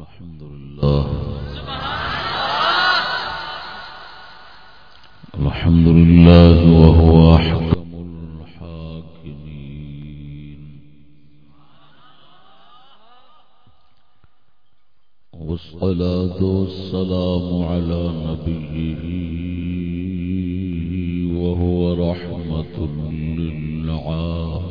الحمد لله. الحمد لله وهو أحكم الحاكمين. والصلاة والسلام على نبيه وهو رحمة للعالمين.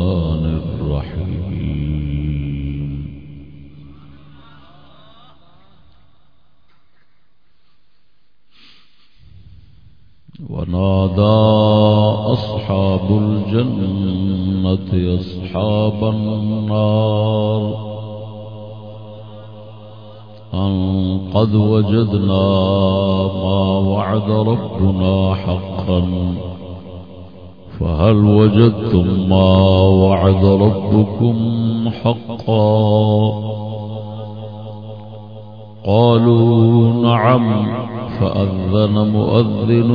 قد وجدنا ما وعد ربنا حقا. فهل وجدتم ما وعد ربكم حقا؟ قالوا نعم فأذن مؤذن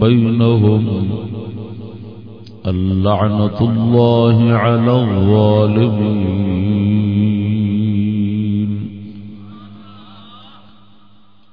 بينهم اللعنة الله على الظالمين.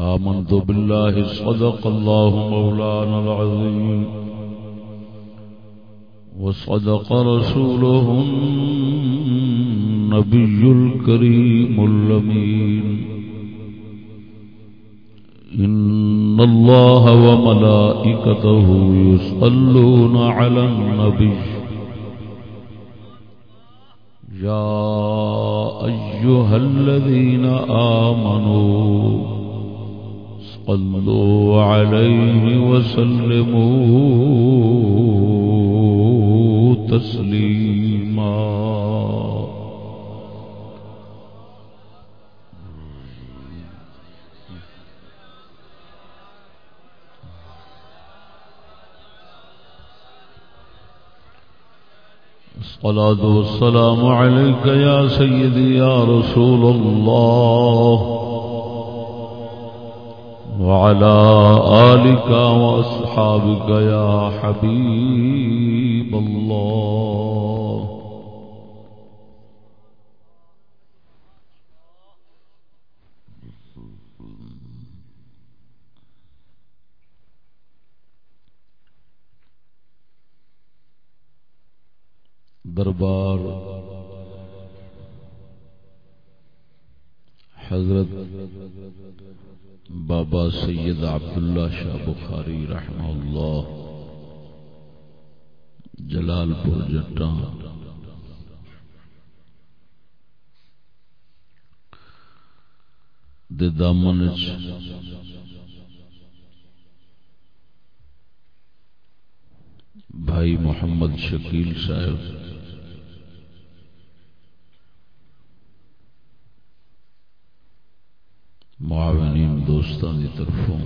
آمنت بالله صدق الله مولانا العظيم وصدق رسوله النبي الكريم اللمين إن الله وملائكته يصلون على النبي يا أيها الذين آمنوا صلوا عليه وسلموا تسليما. الصلاة والسلام عليك يا سيدي يا رسول الله. وعلى آلك وأصحابك يا حبيب الله. دربار حضرت بابا سید عبداللہ شاہ بخاری رحمہ اللہ جلال پور جٹان دے دامن بھائی محمد شکیل صاحب معاونین دوستان کی طرفوں۔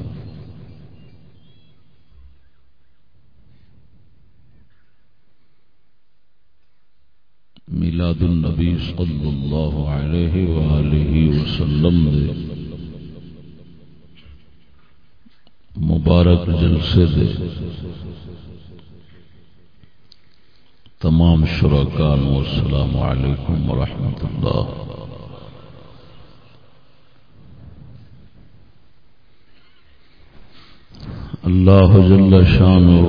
میلاد النبی صلی اللہ علیہ وآلہ وسلم دے۔ مبارک جلسے دے۔ تمام شرکان والسلام علیکم ورحمۃ اللہ۔ اللہ جل شانہ۔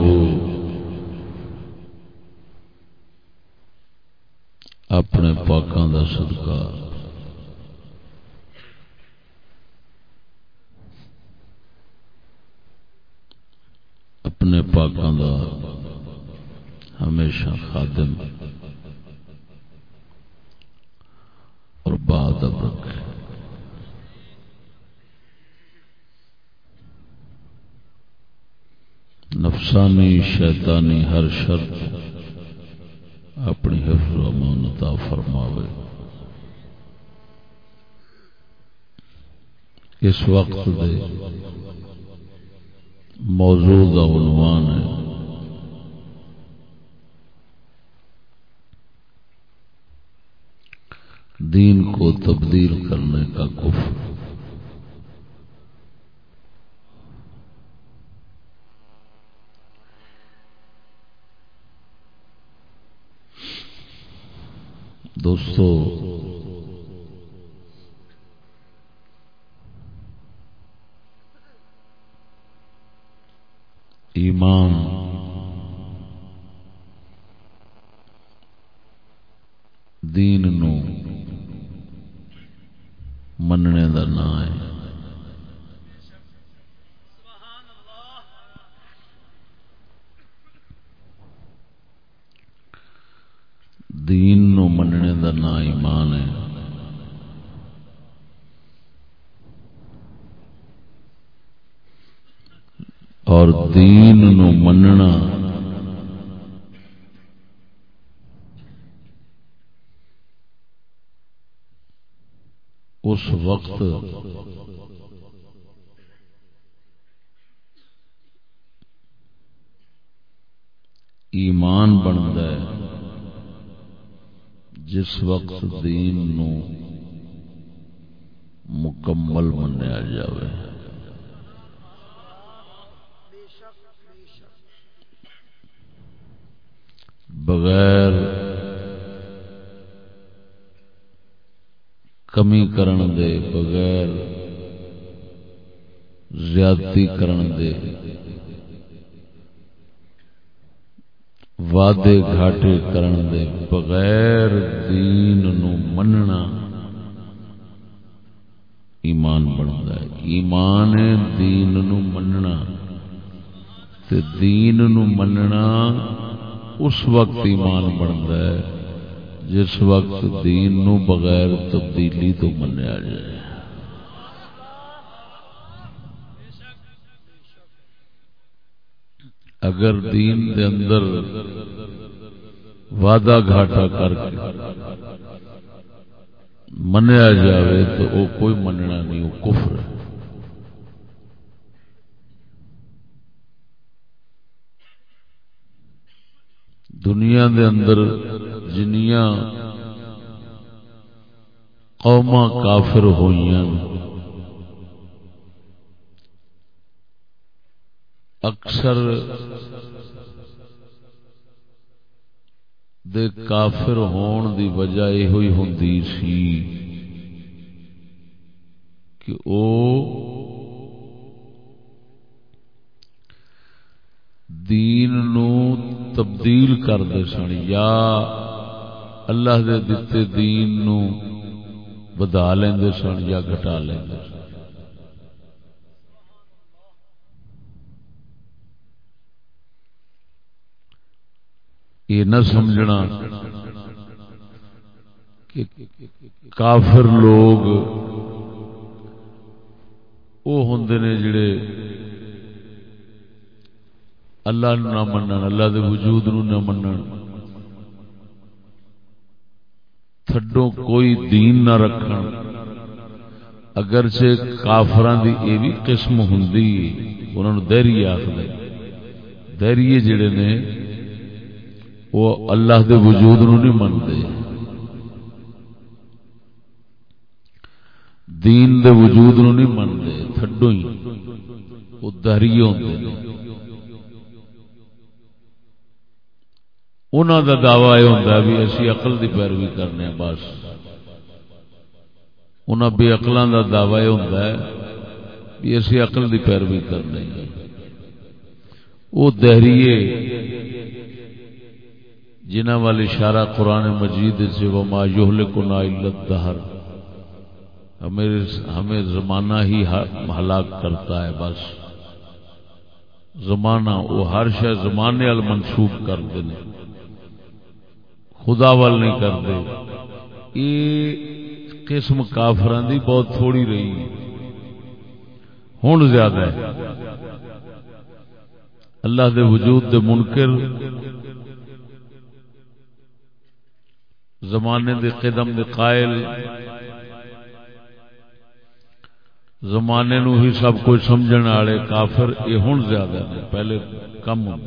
اپنے پاکوں کا صدقہ۔ اپنے پاکوں کا ہمیشہ خادم۔ اور باد رکھے نفسانی، شیطانی، ہر شرط اپنی حفظ و امانتا فرماوے۔ اس وقت دے موضوع کا عنوان ہے۔ دین کو تبدیل کرنے کا کفر۔ دوستو ایمان دین نو مننے کا نام ہے۔ دین نو مننے کا نام ایمان ہے۔ اور دین نو مننا اس وقت ایمان بنتا ہے۔ جس وقت دین نو مکمل منیا جائے بغیر کمی کرن دے، بغیر زیادتی کرن دے۔ وعدے گھاٹے کرن دے بغیر دین نو مننا ایمان بنتا ہے۔ ایمان دین نو مننا۔ تے دین نو مننا اس وقت ایمان بنتا ہے جس وقت دین نو بغیر تبدیلی تو منیا جائے۔ اگر دین دے اندر وعدہ گھاٹا کر کے منیا جاوے تو وہ کوئی مننا نہیں وہ کفر ہے۔ دنیا دے اندر جنیاں قوما کافر ہوئی اکثر دے کافر ہون دی وجہ یہ ہوئی ہوں سی کہ او دین نو تبدیل کر دے سن یا اللہ دے دیتے دین نو بدا لیندے سن یا گھٹا لیندے سن۔ یہ نہ سمجھنا کہ کافر لوگ وہ ہوں نے جڑے اللہ نو نہ من اللہ دے وجود نو نہ من تھڈو کوئی دین نہ رکھ اگرچہ کافران دی یہ بھی قسم ہوں انہوں دہری آخر دہریے جڑے نے وہ اللہ دے وجود نو نہیں منتے۔ دین دے وجود نو نہیں منتے، تھڈو ہی۔ وہ دہری ہوتے انہوں کا دعوی یہ ہوتا بھی اسی اقل کی پیروی کرنے بس۔ انہوں بے اقلوں کا دعوی یہ ہوتا ہے بھی اسی اقل کی پیروی کرنے وہ دہریے۔ جنہ والی اشارہ قرآن مجید سے وما یہلکنا الا الدہر۔ ہمیں ہمیں زمانہ ہی ہلاک کرتا ہے بس۔ زمانہ، وہ ہر شے زمانے وال منسوخ کرتے ہیں خدا وال نہیں کرتے۔ یہ قسم کافران دی بہت تھوڑی رہی۔ ہوں زیادہ ہے۔ اللہ دے وجود دے منکر۔ زمانے دے قدم دے قائل۔ زمانے نو ہی سب کچھ سمجھن والے کافر یہ ہوں زیادہ نے پہلے کم ہوں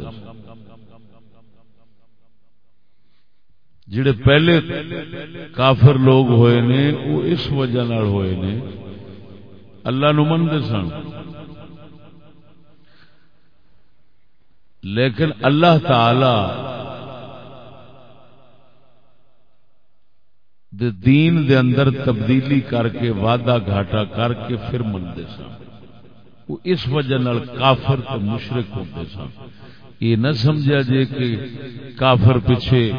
جڑے پہلے کافر لوگ ہوئے نے، وہ اس وجہ نال ہوئے نے۔ اللہ نو منتے سن۔ لیکن اللہ تعالی دے دین دے اندر تبدیلی کر کے، وعدہ گھاٹا کر کے پھر منتے سن۔ وہ اس وجہ نال کافر تو مشرق ہوتے سن۔ یہ نہ سمجھا جے کہ کافر پیچھے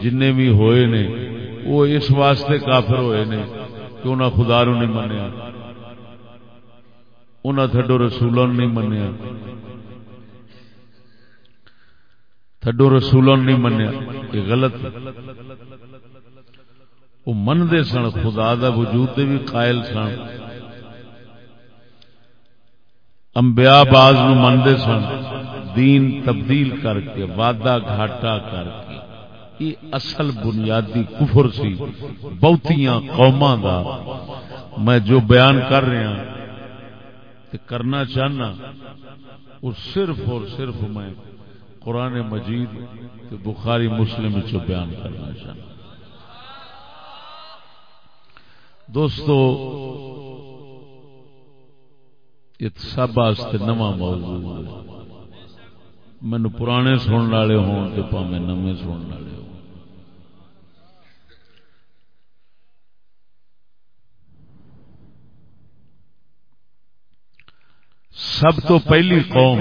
جن بھی ہوئے نے، وہ اس واسطے کافر ہوئے نے کہ انہاں خدا نو نہیں منیا۔ انہاں تھڈو رسولوں نہیں منیا۔ تھڈو رسولوں نہیں منیا۔ یہ غلط ہے۔ وہ منتے سن، خدا دا وجود دے بھی قائل سن۔ انبیاء باز نو منتے سن، دین تبدیل کر کے، وعدہ گھاٹا کر کے۔ یہ اصل بنیادی کفر سی، بہتیاں قوما دا۔ میں جو بیان کر رہا تے کرنا چاہنا وہ صرف اور صرف میں قرآن مجید تے بخاری مسلم چ بیان کرنا چاہنا دوستو، یہ سب نواں موضوع مینو پرانے سننے والے ہون تو پاوے نویں سننے والے ہو سب تو پہلی قوم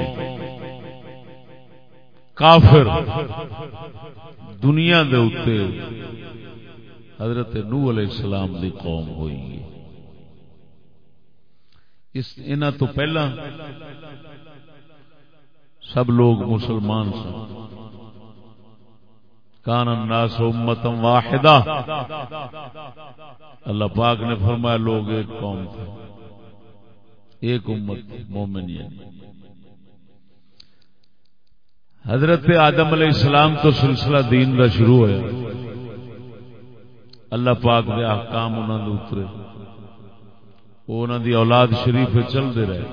کافر دنیا دے اتے حضرت نو علیہ السلام دی قوم ہوئی ہے۔ اس انہ تو پہلا سب لوگ مسلمان سن۔ کان الناس امتم واحدہ۔ اللہ پاک نے فرمایا لوگ ایک قوم تھے۔ ایک امت مومن یعنی۔ حضرت آدم علیہ السلام تو سلسلہ دین کا شروع ہوا اللہ پاک دے احکام انہوں نے اترے وہ انہوں دی اولاد شریف چلتے رہے۔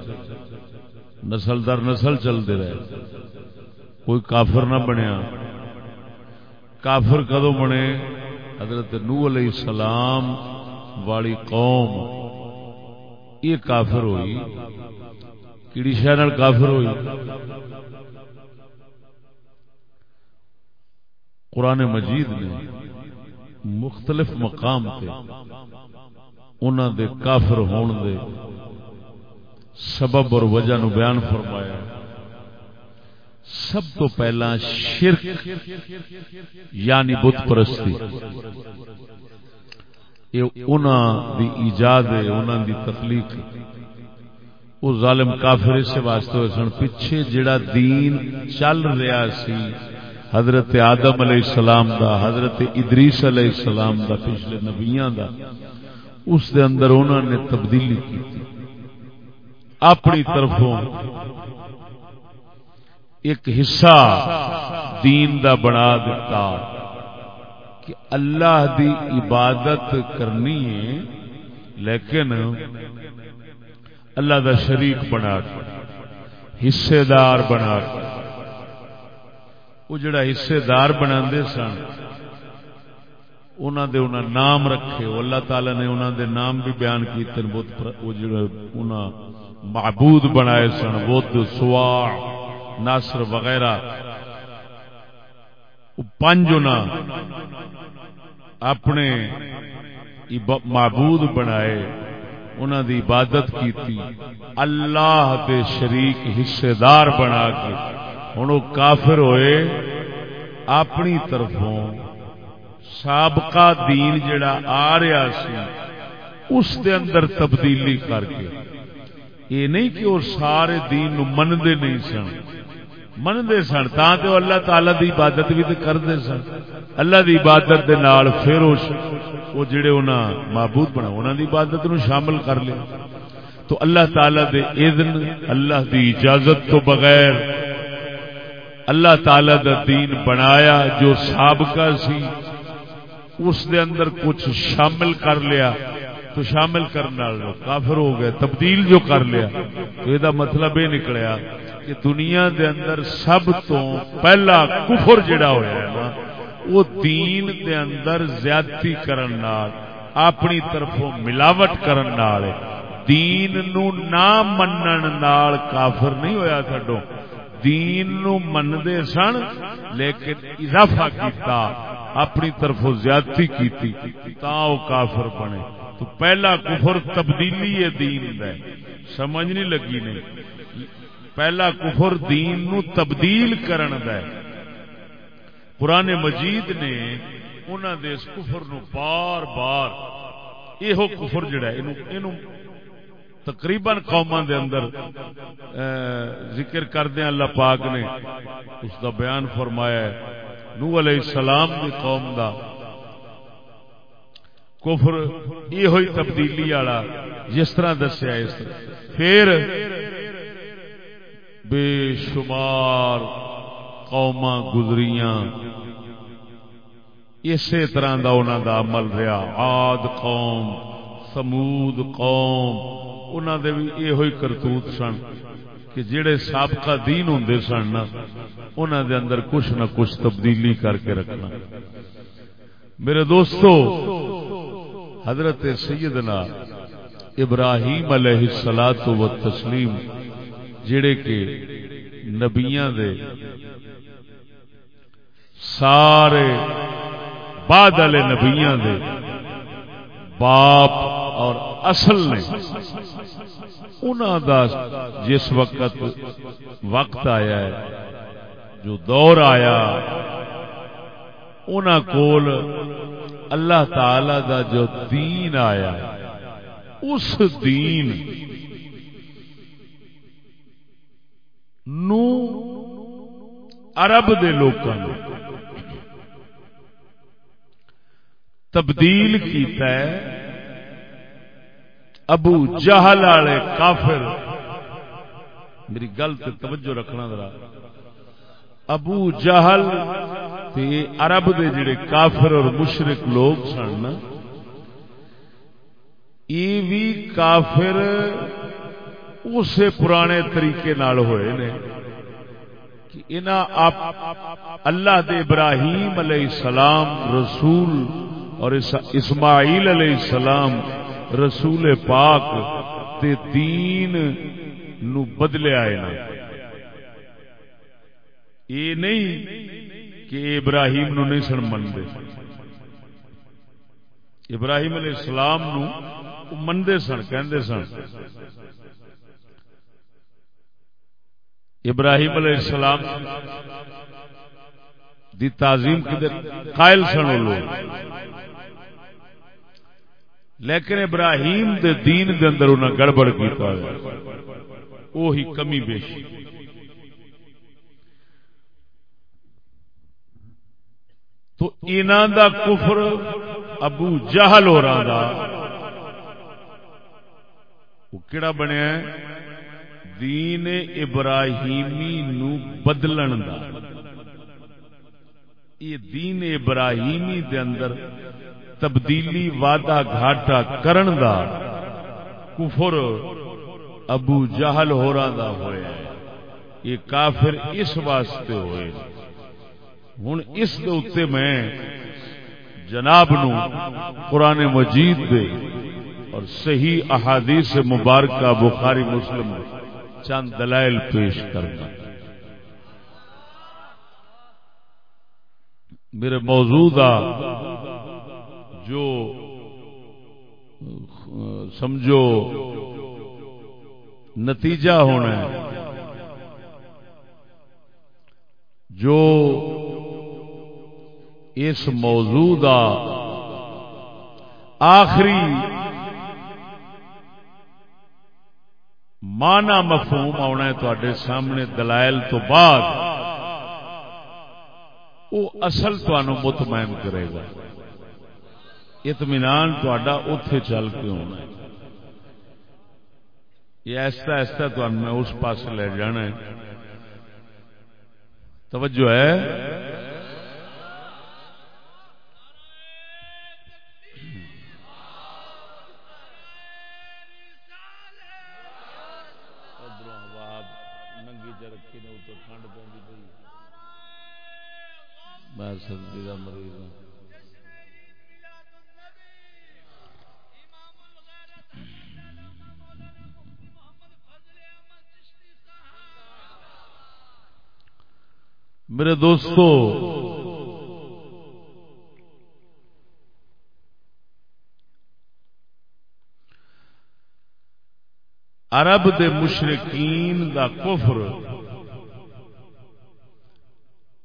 نسل در نسل چلتے رہے۔ کوئی کافر نہ بنیا کافر کدو بنے؟ حضرت نو علیہ السلام والی قوم۔ یہ کافر ہوئی۔ کیڑی شہر کافر ہوئی؟ قرآن مجید نے مختلف مقام انہوں دے کافر ہون دے سبب اور وجہ نو بیان فرمایا سب تو پہلا شرک یعنی بت پرستی دی ایجاد ہے دی تخلیق۔ وہ ظالم کافر اس واسطے سن، پیچھے جڑا دین چل رہا سی حضرت آدم علیہ السلام دا، حضرت ادریس علیہ السلام دا، پچھلے نبیاں دا۔ اس دے اندر انہوں نے تبدیلی کی۔ تھی اپنی طرفوں ایک حصہ دین دا بنا دیتا کہ اللہ دی عبادت کرنی ہے، لیکن اللہ دا شریک بنا کر حصے دار بنا کر وہ جڑا حصے دار بنا سن انہوں دے انہوں نام رکھے۔ اللہ تعالی نے انہوں دے نام بھی بیان کیتے وہ جڑا انہوں معبود بنائے سن بدھ سواع، ناصر وغیرہ۔ پنج اپنے معبود بنائے انہوں دی عبادت کی اللہ دے شریک حصے دار بنا کے۔ ہوں وہ کافر ہوئے، اپنی طرفوں سابقہ دین جڑا آ رہا سی، اس دے اندر تبدیلی کر کے۔ یہ نہیں کہ وہ سارے دین نو منتے نہیں سن۔ منتے سن تا تو اللہ تعالی دی عبادت بھی کرتے سن۔ اللہ دی عبادت دے نال پھر وہ جڑے انہاں معبود بنا، انہاں دی عبادت نو شامل کر لیا تو اللہ تعالی دے اذن، اللہ دی اجازت تو بغیر اللہ تعالی دا دین بنایا جو سابقہ سی، اس دے اندر کچھ شامل کر لیا تو شامل کرنے کافر ہو گئے، تبدیل جو کر لیا تو یہ مطلب یہ نکلیا کہ دنیا دے اندر سب تو پہلا کفر جڑا ہوا ہے نا، وہ دین دے اندر زیادتی کرن نال، اپنی طرفوں ملاوٹ کرن نال، دین نو نہ منن نال کافر نہیں ہویا تھڈو دین نو مندے سن، لیکن اضافہ کیتا، اپنی طرفوں زیادتی کیتی، تا وہ کافر بنے۔ تو پہلا کفر تبدیلی ہے دین دے سمجھ نہیں لگی نہیں۔ پہلا کفر دین نو تبدیل کرن دے قرآن مجید نے انہوں دے اس کفر نو بار بار یہ کفر جڑا ہے تقریباً قوما دے اندر ذکر کردیا اللہ پاک نے۔ اس دا بیان فرمایا ہے نو علیہ السلام دی قوم دا۔ کفر یہ ہوئی تبدیلی والا، جس طرح دسیا اس طرح۔ پھر بے شمار قوم گزریاں۔ اسی طرح دا انہوں دا عمل رہا۔ آد قوم، سمود قوم انہوں دے بھی یہ ہوئی کرتوت سن کہ جڑے سابقہ دین ہوں سن انہوں دے اندر کچھ نہ کچھ تبدیلی کر کے رکھنا۔ میرے دوستو، حضرت سیدنا ابراہیم علیہ السلام و تسلیم جڑے کے نبیاں دے سارے بعد والے نبیاں دے باپ اور اصل نے انہوں دا جس وقت وقت آیا ہے، جو دور آیا انہوں کول اللہ تعالی دا جو دین آیا، اس دین نو عرب دے لوگوں تبدیل کیتا ہے۔ ابو جہل والے کافر۔ میری گل سے توجہ رکھنا ذرا۔ ابو جہل عرب دے جڑے کافر اور مشرق لوگ سن یہ بھی کافر اسے پرانے طریقے نال ہوئے نے کہ اللہ دے ابراہیم علیہ السلام، رسول اور اسماعیل علیہ السلام رسول پاک تے دین نو بدلے آئے نا۔ یہ نہیں کہ ابراہیم نو نہیں سن منتے ابراہیم علیہ السلام نو منتے سن، کہندے سن۔ ابراہیم علیہ السلام دی تعظیم کی قائل سن لوگ۔ لیکن ابراہیم دے دین دے اندر انہیں گڑبڑ کیتا ہے۔ وہی کمی بیشی۔ تو انہوں دا کفر ابو جہل ہو رہا دا، وہ کہڑا بنیا ہے؟ دین ابراہیمی نو بدلن دا۔ یہ دین ابراہیمی دے اندر تبدیلی وعدہ گھاٹا کرن دا کفر ابو جہل ہو رہا دا ہویا ہے۔ یہ کافر اس واسطے ہوئے۔ ہوں اس اتنے میں جناب نو قرآن مجید دے اور صحیح احادیث مبارکہ بخاری مسلم چند دلائل پیش کرنا۔ میرے موجودہ جو سمجھو۔ نتیجہ ہونا ہے۔ جو اس موضوع دا آخری مانا مفہوم آنا ہے تے سامنے دلائل تو بعد، وہ اصل مطمئن کرے گا۔ اطمینان تا اتے چل کے ہونا ہے یہ ایسا ایسا میں اس پاس لے جانا ہے۔ توجہ ہے؟ میں سردی کا مریض ہوں۔ میرے دوستو، عرب دے مشرقین دا کفر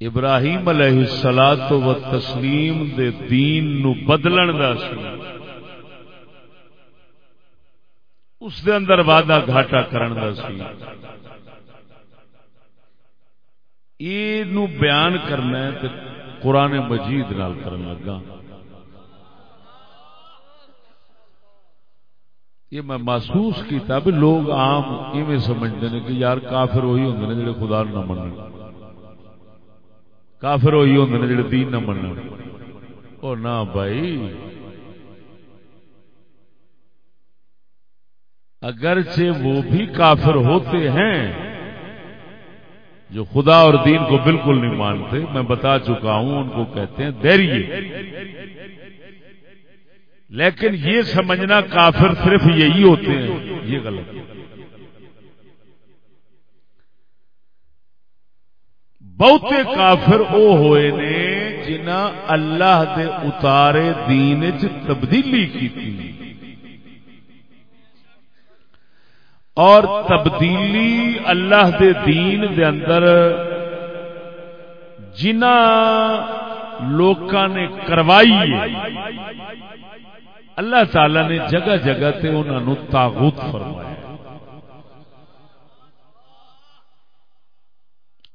ابراہیم علیہ السلام و تسلیم دے دین نو بدلن دا سی۔ اس دے اندر وعدہ گھاٹا کرن دا سی۔ یہ نو بیان کرنا ہے تے قرآن مجید نال کرن لگا۔ یہ میں محسوس کیتا بھی لوگ عام ایویں سمجھتے ہیں کہ یار کافر وہی ہوں نے جڑے خدا نہ منن۔ کافر ہوئی ہوں نے جڑے دین نہ من او نہ بھائی۔ اگرچہ وہ بھی کافر ہوتے ہیں جو خدا اور دین کو بالکل نہیں مانتے، میں بتا چکا ہوں، ان کو کہتے ہیں دیریے۔ لیکن یہ سمجھنا کافر صرف یہی ہوتے ہیں، یہ غلط۔ ہے بہتے کافر او ہوئے نے جنا اللہ دے اتارے دین چ تبدیلی کی اور تبدیلی اللہ دے دین دے اندر جنا لوکاں نے کروائی ہے۔ اللہ تعالی نے جگہ جگہ تے انہوں نے تاغوت فرمایا۔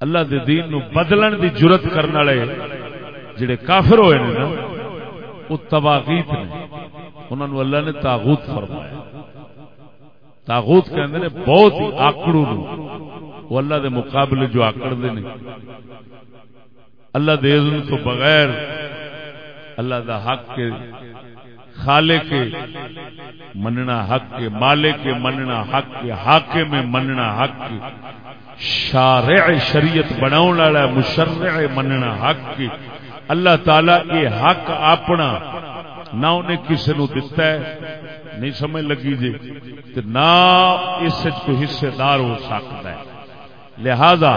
اللہ دے دین نو بدلن دی جرت کرنے والے جڑے کافر ہوئے نے نا، وہ تواغیت نے انہوں نے اللہ نے تاغوت فرمایا۔ تاغوت کہندے نے بہت ہی آکڑو نو وہ اللہ دے مقابلے جو آکڑ دے نے اللہ دے اذن تو بغیر اللہ دا حق کے خالے کے مننا حق کے مالے کے مننا حق کے حاکے میں مننا حق کے۔ شارع شریعت بناؤ والا مشرع مننا حق کی اللہ تعالی یہ حق اپنا نہ انہیں کسی نو دتا ہے۔ نہیں سمجھ لگی جی۔ نہ اس کو حصے دار ہو سکتا ہے۔ لہذا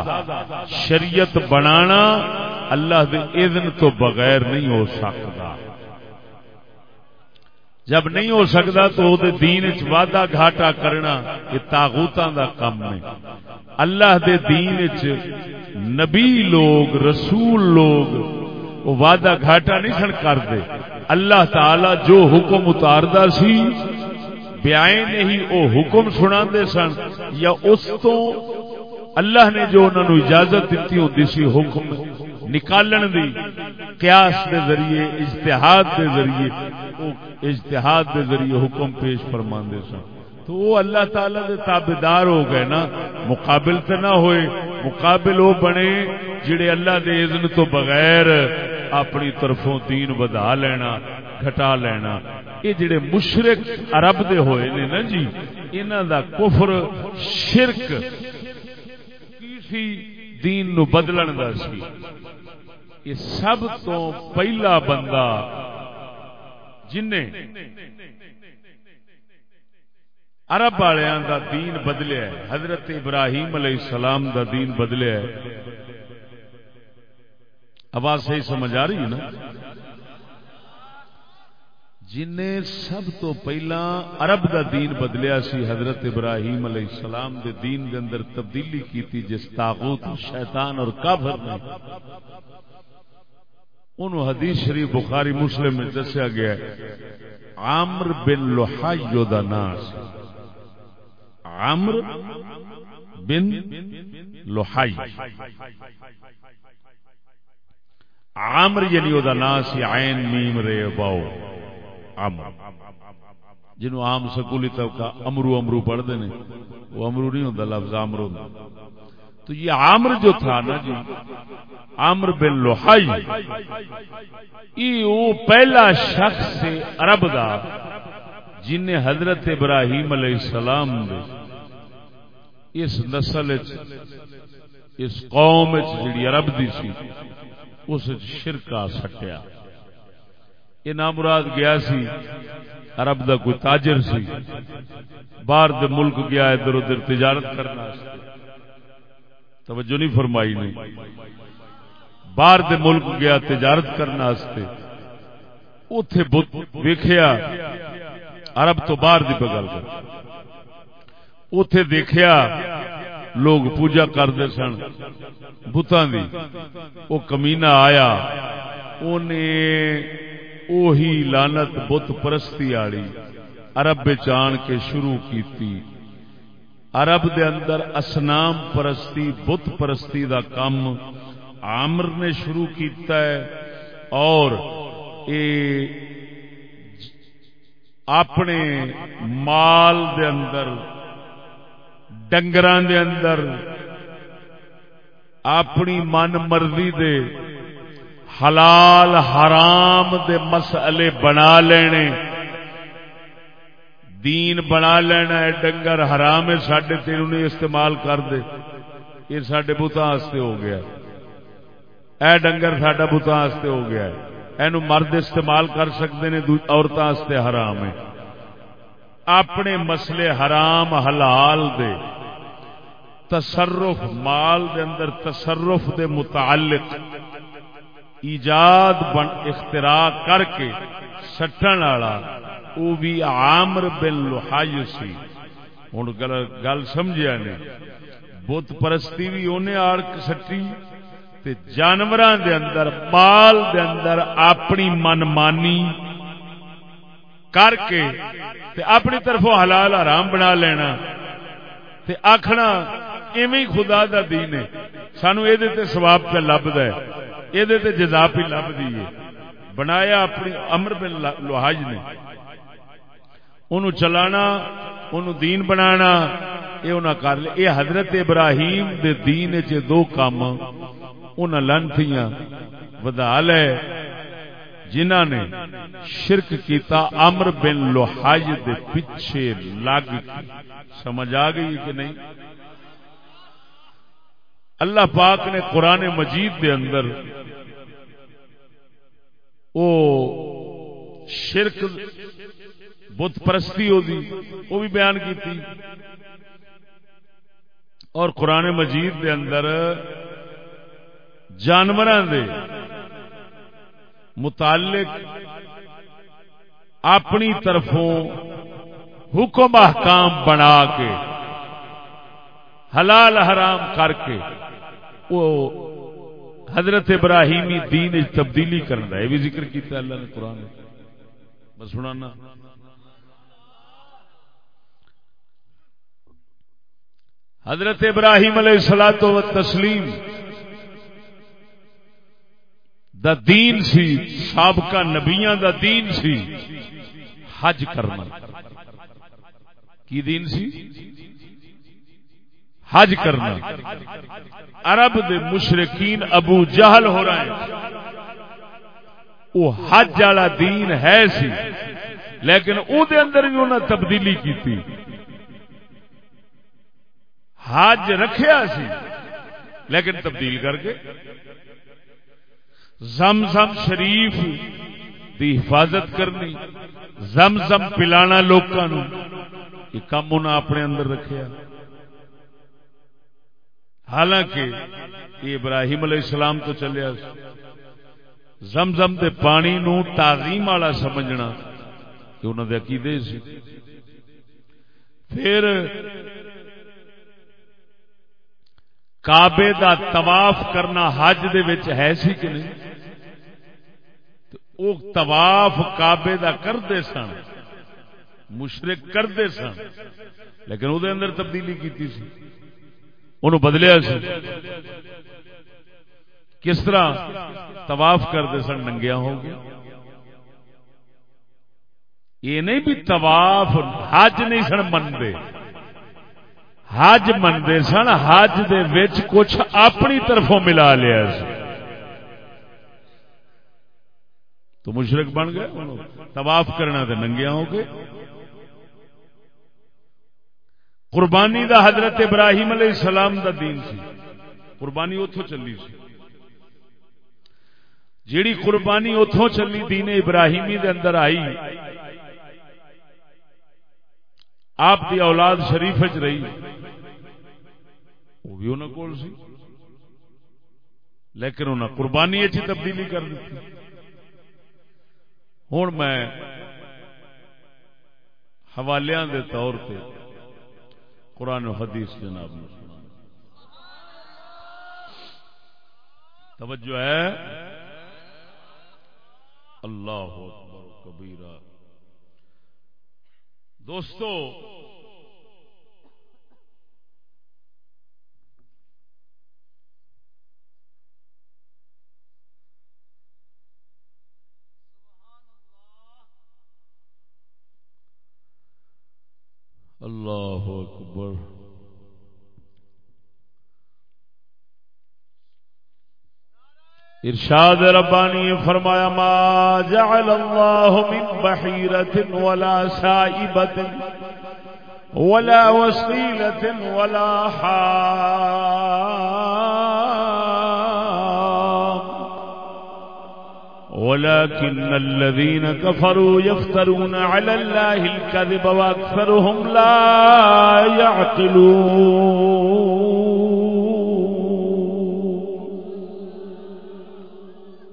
شریعت بنانا اللہ دے اذن تو بغیر نہیں ہو سکتا جب نہیں ہو سکتا تو وہ دین وعدہ گھاٹا کرنا یہ تاغوتاں دا کم ہے۔ اللہ دے دین نبی لوگ، رسول لوگ، وہ وعدہ گھاٹا نہیں سن کرتے اللہ تعالی جو حکم اتاردا سی بیائے نہیں، او حکم سنا دے سن، یا اس تو اللہ نے جو انہوں نے اجازت دیتی ہوتی سی حکم نکالن دی، قیاس دے ذریعے، اجتہاد دے ذریعے اجتہاد دے ذریعے حکم پیش فرما دے سن۔ تو وہ اللہ تعالی دے تابدار ہو گئے نا، مقابل تو نہ ہوئے، مقابل وہ بنے جڑے اللہ دے اذن تو بغیر اپنی طرفوں دین بدا لینا، گھٹا لینا۔ یہ جڑے مشرق عرب دے ہوئے نے نا جی انہوں دا کفر، شرک کسی دین نو بدلن دا سی۔ یہ سب تو پہلا بندہ جن عرب والوں دا دین بدلیا ہے، حضرت ابراہیم علیہ السلام دا دین بدلیا ہے۔ آواز صحیح سمجھ آ رہی ہے نا؟ جن سب تو پہلا عرب دا دین بدلیا سی، حضرت ابراہیم علیہ السلام دے دین دے اندر تبدیلی کی تھی جس تاغوت شیطان اور کافر نے۔ انہوں حدیث شریف بخاری مسلم میں دسیا گیا ہے، عامر بن لوہائی دا ناس۔ عامر بن لوہائی عامر یعنی وہ ناس عین میم رے باؤ عامر۔ جنہوں عام سکولی طبقہ امرو امرو پڑھتے ہیں وہ امرو نہیں ہوتا لفظ امرو تو یہ عامر جو تھا نا جی عامر بن لوہائی یہ وہ پہلا شخص سے عرب دا، جن نے حضرت ابراہیم علیہ السلام دے۔ اس نسل اس قوم جڑی عرب دی سی۔ اس شرکا سٹیا یہ نام مراد گیا سی، عرب دا کوئی تاجر سی۔ باہر دے ملک گیا، ادھر ادھر تجارت کرنا توجہ نہیں فرمائی نہیں۔ باہر دے ملک گیا، تجارت کرنا اتے ویخیا عرب تو باہر دی بگل کر اتے دیکھیا لوگ پوجا کرتے سن۔ بتان دی وہ کمینا آیا اوہی لانت بت پرستی آڑی۔ عرب چان کے شروع کیتی۔ عرب دے اندر اسنام پرستی، بت پرستی دا کم عامر نے شروع کیتا ہے۔ اور اے اپنے مال دے اندر ڈنگران دے اندر، اپنی من مرضی دے حلال حرام دے مسئلے بنا لینے، دین بنا لینا ہے، ڈنگر حرام ہے سڈے تین نہیں استعمال کر دے۔ یہ سڈے بتان ہو گیا۔ اے ڈنگر سڈا بتان ہو گیا ہے۔ مرد استعمال کر سکتے ہیں عورتوں حرام ہے۔ اپنے مسئلے حرام حلال دے۔ تصرف مال دے اندر تصرف دے متعلق ایجاد بن اختراع کر کے سٹن والا وہ بھی عامر بن لوہائی سی۔ ہوں گل سمجھا نے۔ بت پرستی بھی انہیں آڑک سٹی۔ تے جانوراں دے اندر، مال دے اندر اپنی من مانی کر کے تے اپنی طرفوں حلال آرام بنا لینا۔ تے آخنا ایویں خدا دا دین ہے۔ سانو یہ سواب پہ لبد ہے۔ یہ جزا پہ لب دی بنایا اپنی امر بن لوہاج نے۔ انہوں چلانا انہوں دین بنانا یہ انہوں کر لیا یہ حضرت ابراہیم دے دین چ دو کام انہوں لنتیاں ودا لے جنہ نے شرک کیتا امر بن لوہاج دے پیچھے لگ سمجھ آ گئی کہ نہیں؟ اللہ پاک نے قرآن مجید دے اندر او شرک بت پرستی ہوگی وہ بھی بیان کی تھی اور قرآن مجید دے اندر جانور دے متعلق اپنی طرفوں حکم احکام بنا کے، حلال حرام کر کے وہ حضرت ابراہیمی دین تبدیلی کرنا یہ بھی ذکر کیتا اللہ نے قرآن بس سنانا۔ حضرت ابراہیم علیہ السلاط و تسلیم دا دین سی، سابقہ نبیاں دا دین سی، حج کرنا کی دین سی؟ حج کرنا۔ عرب دے مشرقین ابو جہل ہو رہے ہیں۔ وہ حج والا دین ہے سی، لیکن او دے اندر بھی انہیں تبدیلی کی تھی حج رکھیا سی، لیکن تبدیل کر کے۔ زم زم شریف دی حفاظت کرنی زم زم پلانا لوگوں یہ کام انہیں اپنے اندر رکھیا۔ حالانکہ یہ ابراہیم علیہ السلام تو چلیا زم زم دے پانی نو تعظیم والا سمجھنا کہ انہوں نے عقیدے سی پھر کعبے دا طواف کرنا حج دے وچ ہے سی کہ نہیں؟ وہ طواف کعبے دا کرتے سن، مشرق کرتے سن، لیکن وہ اندر تبدیلی کی سی۔ انہوں بدلیا سی۔ کس طرح طواف کرتے سن ننگیا ہو گیا یہ نہیں بھی طواف حج نہیں سن منتے حج منتے سن، حج دے وچ کچھ اپنی طرفوں ملا لیا سی۔ تو مشرق بن گئے۔ طواف کرنا تو ننگیا ہو گئے قربانی دا حضرت ابراہیم علیہ السلام دا دین سی۔ قربانی اتوں چلی سی۔ جیڑی قربانی اتوں چلی دین ابراہیمی دے اندر آئی، آپ دی اولاد شریف چ رہی۔ وہ بھی انہوں کول سی۔ لیکن انہیں قربانی اچھی تبدیلی کر دی ہوں میں حوالیاں دے طور پہ قرآن و حدیث جناب توجہ ہے؟ اللہ اکبر کبیرہ۔ دوستو اللہ اکبر۔ ارشاد ربانی فرمایا، ما جعل اللہ من بحیرت ولا سائبت ولا وسیلت ولا حال ولكن الذين كفروا يفترون على الله الكذب وأكثرهم لا يعقلون.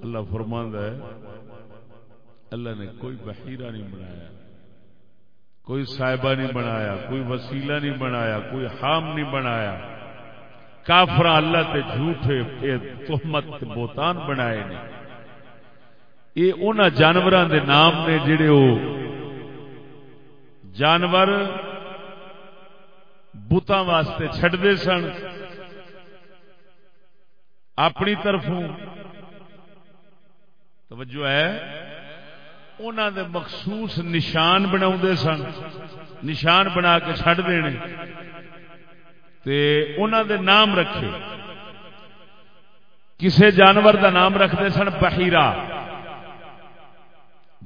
اللہ فرمان ہے اللہ نے کوئی بحیرہ نہیں بنایا. کوئی صاحبہ نہیں بنایا. کوئی وسیلہ نہیں بنایا. کوئی حام نہیں بنایا. کافر اللہ تے جھوٹے تہمت بوتان بنائے نے. یہ ان جانوروں دے نام نے جڑے وہ جانور بتان واسطے چھڑتے سن۔ اپنی طرفوں توجہ ہے۔ انہوں دے مخصوص نشان بنا سن۔ نشان بنا کے چڈ دینے تے انہوں دے نام رکھے۔ کسے جانور دا نام رکھتے سن بحیرہ۔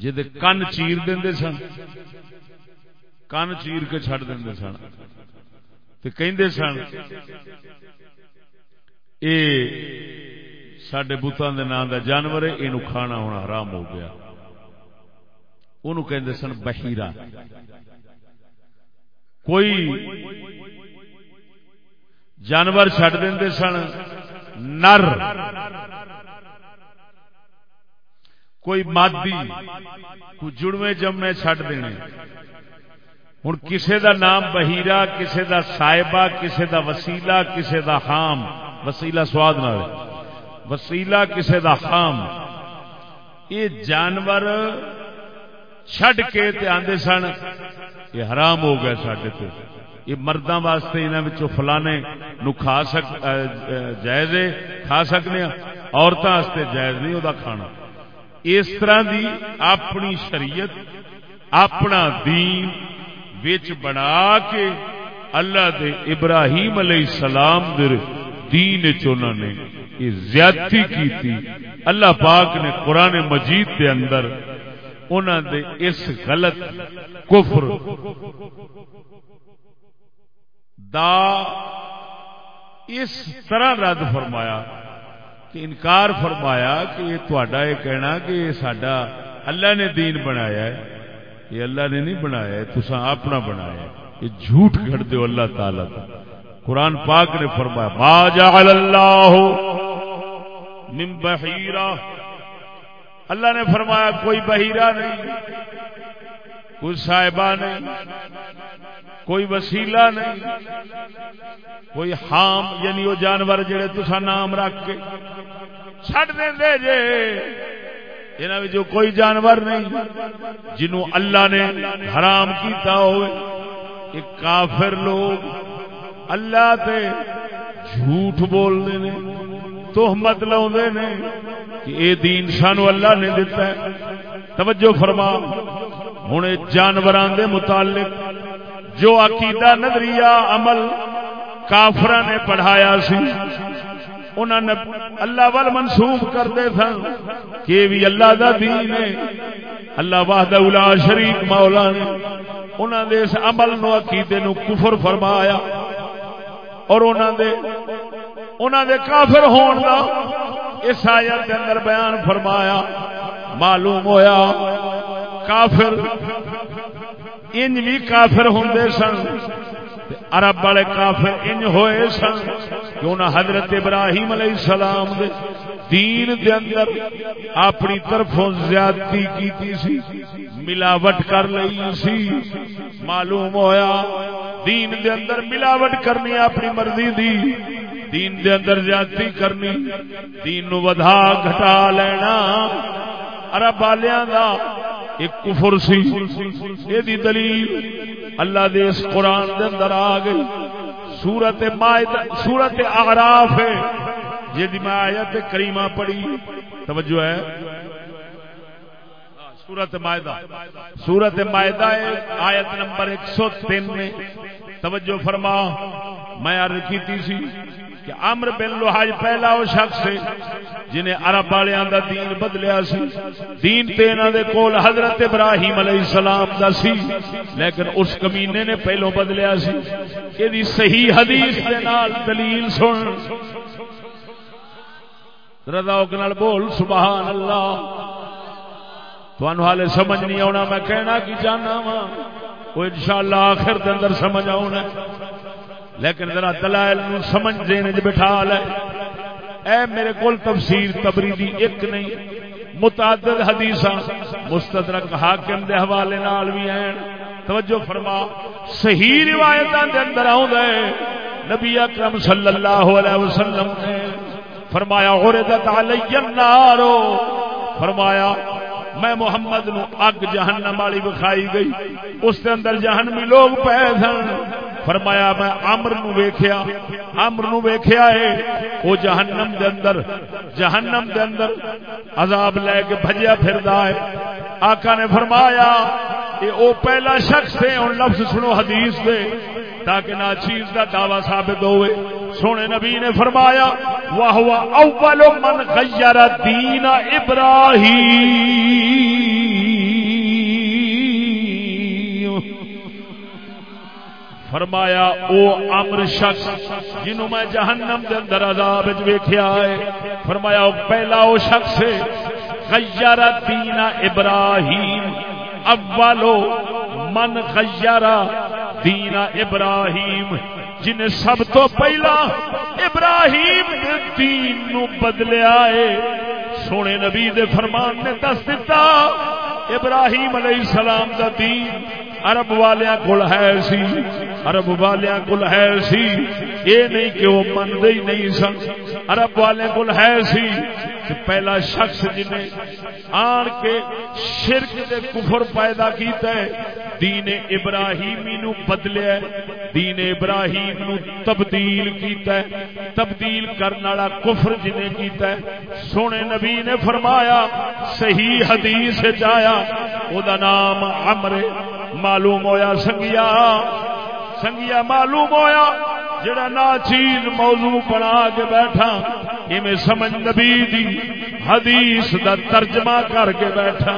جد کن چیر دے سن، کن چیر کے چڈ دے سن۔ تے کہندے سن، اے سڈے بتان کے نام کا جانور ہے یہ کھانا ہونا حرام ہو گیا۔ کہ سن بہیرا کوئی جانور چڈ دے سن، نر۔ کوئی مادی کوئی جڑوے جمے چڈ دینے۔ ہوں کسے دا نام بہیرا، کسے دا سائبہ کسے دا وسیلہ، کسے دا خام۔ وسیلہ سواد نہ وسیلہ کسے دا خام۔ یہ جانور چھڈ کے تے آندے سن یہ حرام ہو گیا سڈے تو یہ مردوں واسطے انہوں فلانے نو کھا سک جائز کھا سکنے عورتوں جائز نہیں وہ کھانا۔ اس طرح دی اپنی شریعت، اپنا دین وچ بنا کے اللہ دے ابراہیم علیہ السلام دے دین چنا نے یہ زیادتی کی تھی اللہ پاک نے قرآن مجید کے اندر انہوں دے اس غلط کفر دا اس طرح رد فرمایا۔ کہ انکار فرمایا کہ یہ تھوڑا یہ کہنا کہ یہ سڈا اللہ نے دین بنایا ہے۔ یہ اللہ نے نہیں بنایا ہے تسا اپنا بنایا یہ جھوٹ گھڑ دو اللہ تعالی قرآن پاک نے فرمایا، ما جعل اللہ من بحیرہ اللہ نے فرمایا، کوئی بحیرہ نہیں، کوئی صاحبہ نہیں۔ کوئی وسیلہ نہیں، کوئی حام یعنی وہ جانور جڑے تسا نام رکھ کے چھڑ دیں دے جے۔ جو کوئی جانور نہیں، جنہوں اللہ نے حرام کیتا ہوئے ایک کافر لوگ اللہ تے جھوٹ بولتے ہیں، تہمت لاؤ نے کہ اے دین سانو اللہ نے دتا ہے۔ توجہ فرما ہوں جانوران دے متعلق جو عقیدہ نظریہ عمل کافر نے پڑھایا سی انہوں نے اللہ وال منسوخ کرتے سن کہ بھی اللہ دا دین ہے۔ اللہ واہد الا شریف مولا نے انہوں نے اس عمل نو عقیدے نو کفر فرمایا اور انہوں نے انہوں نے کافر ہون دا اس آیت کے اندر بیان فرمایا، معلوم ہویا کافر انج بھی کافر ہوں سن عرب والے کافر انج ہوئے سن کہ انہاں حضرت ابراہیم علیہ السلام دے دین دے اندر اپنی طرفوں زیادتی کیتی سی، ملاوٹ کر لئی سی۔ معلوم ہویا دین دے اندر ملاوٹ کرنی اپنی مرضی دی، دین دے اندر زیادتی کرنی، دین نو ودھا گھٹا لینا۔ عرب والیاں دا ایک کفر سی۔ یہ دلیل اللہ دے اس قرآن دے اندر آ گئی۔ سورت سورت آراف ہے۔ جی میں آیت کریمہ پڑھی۔ توجہ ہے۔ ہاں، سورت معدہ سورت معدہ آیت نمبر ایک سو تین میں۔ توجہ فرما۔ میں عرض کی سی۔ کہ امر بن لوہاج پہلا وہ شخص ہے جنہیں عرب والوں کا دین بدلیا سی۔ دین تے انہاں دے کول حضرت ابراہیم علیہ السلام دا سی، لیکن اس کمینے نے پہلو بدلیا سی۔ کہ صحیح حدیث دے نال دلیل سن۔ رضا نال بول، سبحان اللہ۔ تھانوں حالے سمجھ نہیں آنا میں کہنا کی جانا وا۔ وہ انشاءاللہ آخر دے اندر سمجھ آنا لیکن ذرا دلائل سمجھ دینے جی بٹھا لے۔ اے میرے کول تفسیر تبری دی ایک نہیں، متعدد حدیث مستدرک حاکم دے حوالے نال بھی ہیں۔ توجہ فرما، صحیح روایتاں دے اندر آوندا ہے۔ نبی اکرم صلی اللہ علیہ وسلم نے فرمایا غردت علی النار۔ فرمایا میں محمد نو اگ جہنم والی بکھائی گئی۔ اس دے اندر جہنمی لوگ پے سن فرمایا میں امر نو ویکھیا۔ امر نو ویکھیا ہے او جہنم دے اندر، جہنم دے اندر عذاب لے کے بھجیا پھردا ہے آقا نے فرمایا کہ او پہلا شخص ہے ان لفظ سنو حدیث دے، تاکہ نہ چیز کا دعوی ثابت ہوئے۔ سونے نبی نے فرمایا وہ اول من غیر دین ابراہیم۔ فرمایا، او امر شخص جنہوں میں جہنم دے اندر عذاب وچ ویکھیا ہے. فرمایا، او پہلا او شخص ہے غیر دین ابراہیم۔ اولو من غیر دین ابراہیم۔ جن سب تو پہلا ابراہیم دے دین نو بدلیا ہے سونے نبی دے فرمان نے دس دیتا ابراہیم علیہ السلام دا دین عرب والیاں کول ہے سی، عرب والیاں کول ہے سی۔ یہ نہیں کہ وہ منتے ہی نہیں سن، عرب والے کول ہے سی۔ کہ پہلا شخص جنہیں آن کے شرک دے کفر پیدا کیتا ہے، دین ابراہیمی نو بدلیا دین ابراہیم نو تبدیل کیتا ہے۔ تبدیل کرنے والا کفر جنہیں کیتا ہے، سونے نبی نے فرمایا، صحیح حدیث آیا او دا نام عمر معلوم ہویا سنگیا۔ سنگیا معلوم ہویا، جڑا نا چیز موضوع بنا کے بیٹھا میں سمجھ نبی دی حدیث دا ترجمہ کر کے بیٹھا۔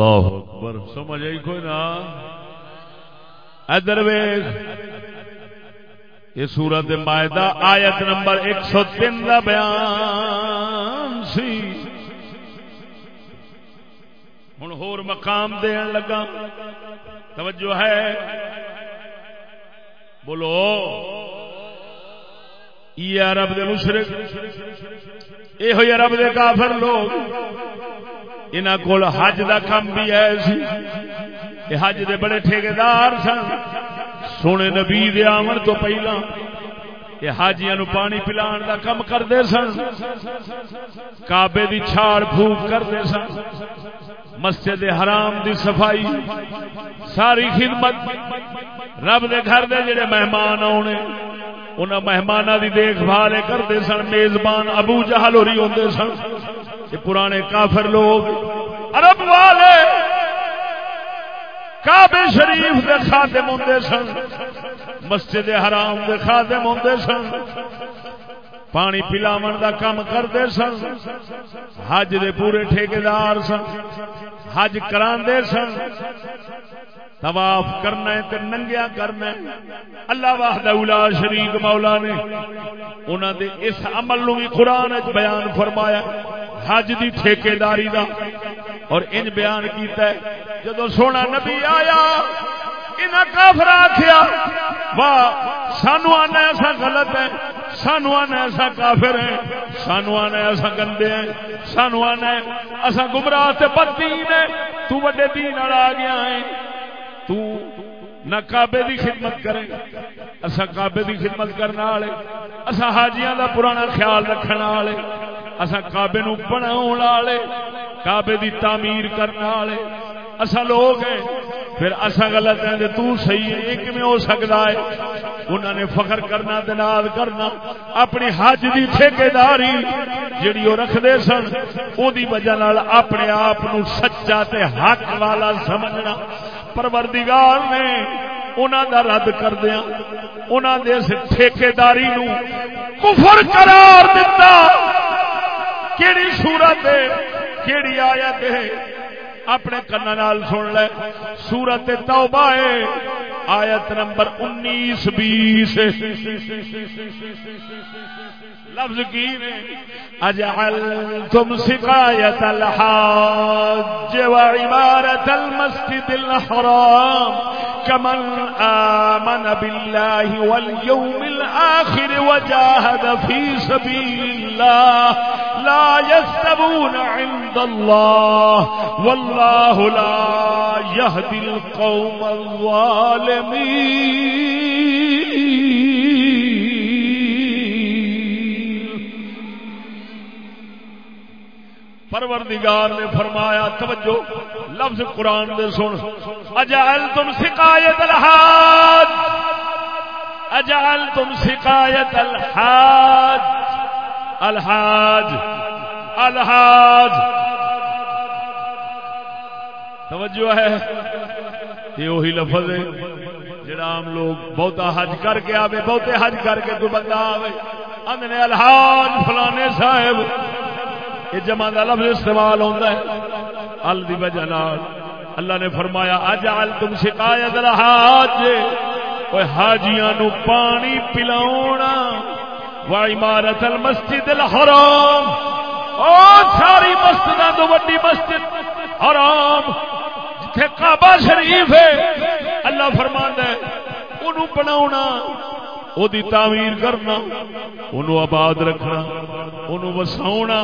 اللہ اکبر، سمجھ آئی کوئی نا؟ ادر ویخ یہ سورت مائدہ آیت نمبر ایک سو تین کا بیان سی۔ ہوں ہور مقام دین لگا۔ توجہ ہے۔ بولو۔ یہ عرب دے مشرق یہ ہوئی عرب دے کافر لوگ، انہاں کول حج دا کم بھی ہے سی۔ یہ حج دے بڑے ٹھیکیدار سن۔ سونے نبی دے آمن تو پہلا یہ حاجیاں نو پانی پلان دا کم کرتے سن۔ کعبے دی چھاڑ پھوک کرتے سن۔ مسجد حرام دی صفائی، ساری خدمت رب دے گھر دے جڑے مہمان آنے ان مہمان دی دیکھ بھال کرتے سن، میزبان ابو جہل ہوری ہوتے سن، یہ پرانے کافر لوگ، عرب والے، کعبے شریف دے خادم ہوندے سن، مسجد حرام دے خادم ہوندے سن۔ پانی پلاون دا کام کرتے سن، حج دے پورے ٹھیکیدار سن، حج کراندے سن۔ طواف کرنا ہے تے ننگیا کرنا ہے۔ اللہ واحد اولا شریک مولا نے انہوں دے اس عمل نو بھی قرآن بیان فرمایا۔ حج دی ٹھیکیداری دا اور ان بیان کیتا ہے۔ جدو سونا نبی آیا، انہاں کافر آخیا واہ، سانو آنا ایسا غلط ہے۔ سانو آنا ایسا کافر ہے سانو آنا ایسا گندے ہیں، سانو آنا ایسا گمراہ تے بددین ہے تو وڈے دین والا آ گیا ہے۔ تو نہ کعبے دی خدمت کرے اسا کعبے دی خدمت کرنے والے اسا حاجیاں دا پرانا خیال رکھنے والے اسا کعبے نو بناون والے کعبے دی تعمیر کرنے والے اسا لوگ ہیں۔ پھر اسا غلط ہیں تو صحیح ہے، یہ کیویں ہو سکتا ہے؟ انہوں نے فخر کرنا دناد کرنا۔ اپنی حج دی ٹھیکیداری جڑی وہ رکھتے سن وہ وجہ اپنے آپ سچا تے حق والا سمجھنا۔ پروردگار نے انہوں دا رد کردیا۔ انہوں دے اس ٹھیکیداری کفر قرار دیتا کیڑی صورت ہے؟ کیڑی آیت ہے؟ اپنے کن سن لے۔ سورت توبہ ہے۔ آیت نمبر انیس بیس۔ لفظ کی؟ اجعلتم سقایت الحاج وعبارت المسجد الحرام كمن آمن بالله واليوم الآخر وجاهد في سبيل الله لا يستبون عند الله والله لا يهدي القوم الظالمين. پروردگار نے فرمایا، توجہ، لفظ قرآن دے سن۔ اجعل تم سقایت الحاج۔ اجعل تم سقایت الحاج۔ الحاج الحاج۔ توجہ ہے، یہ وہی لفظ ہے جڑا عام لوگ بہتا حج کر کے آوے، بہتے حج کر کے کوئی بندہ آوے اندنے الحاج فلانے صاحب۔ یہ جمع کا لفظ استعمال ہوتا ہے۔ ال دی وجہ اللہ نے فرمایا اج ال تم شکایت الحاج اوے حاجیاں نو پانی پلاونا و عمارت المسجد الحرام۔ او ساری مسجداں تو بڑی مسجد حرام، جتھے کعبہ شریف ہے۔ اللہ فرماندا ہے، اونوں بناونا او دی تعمیر کرنا انہوں آباد رکھنا انہوں وساؤنا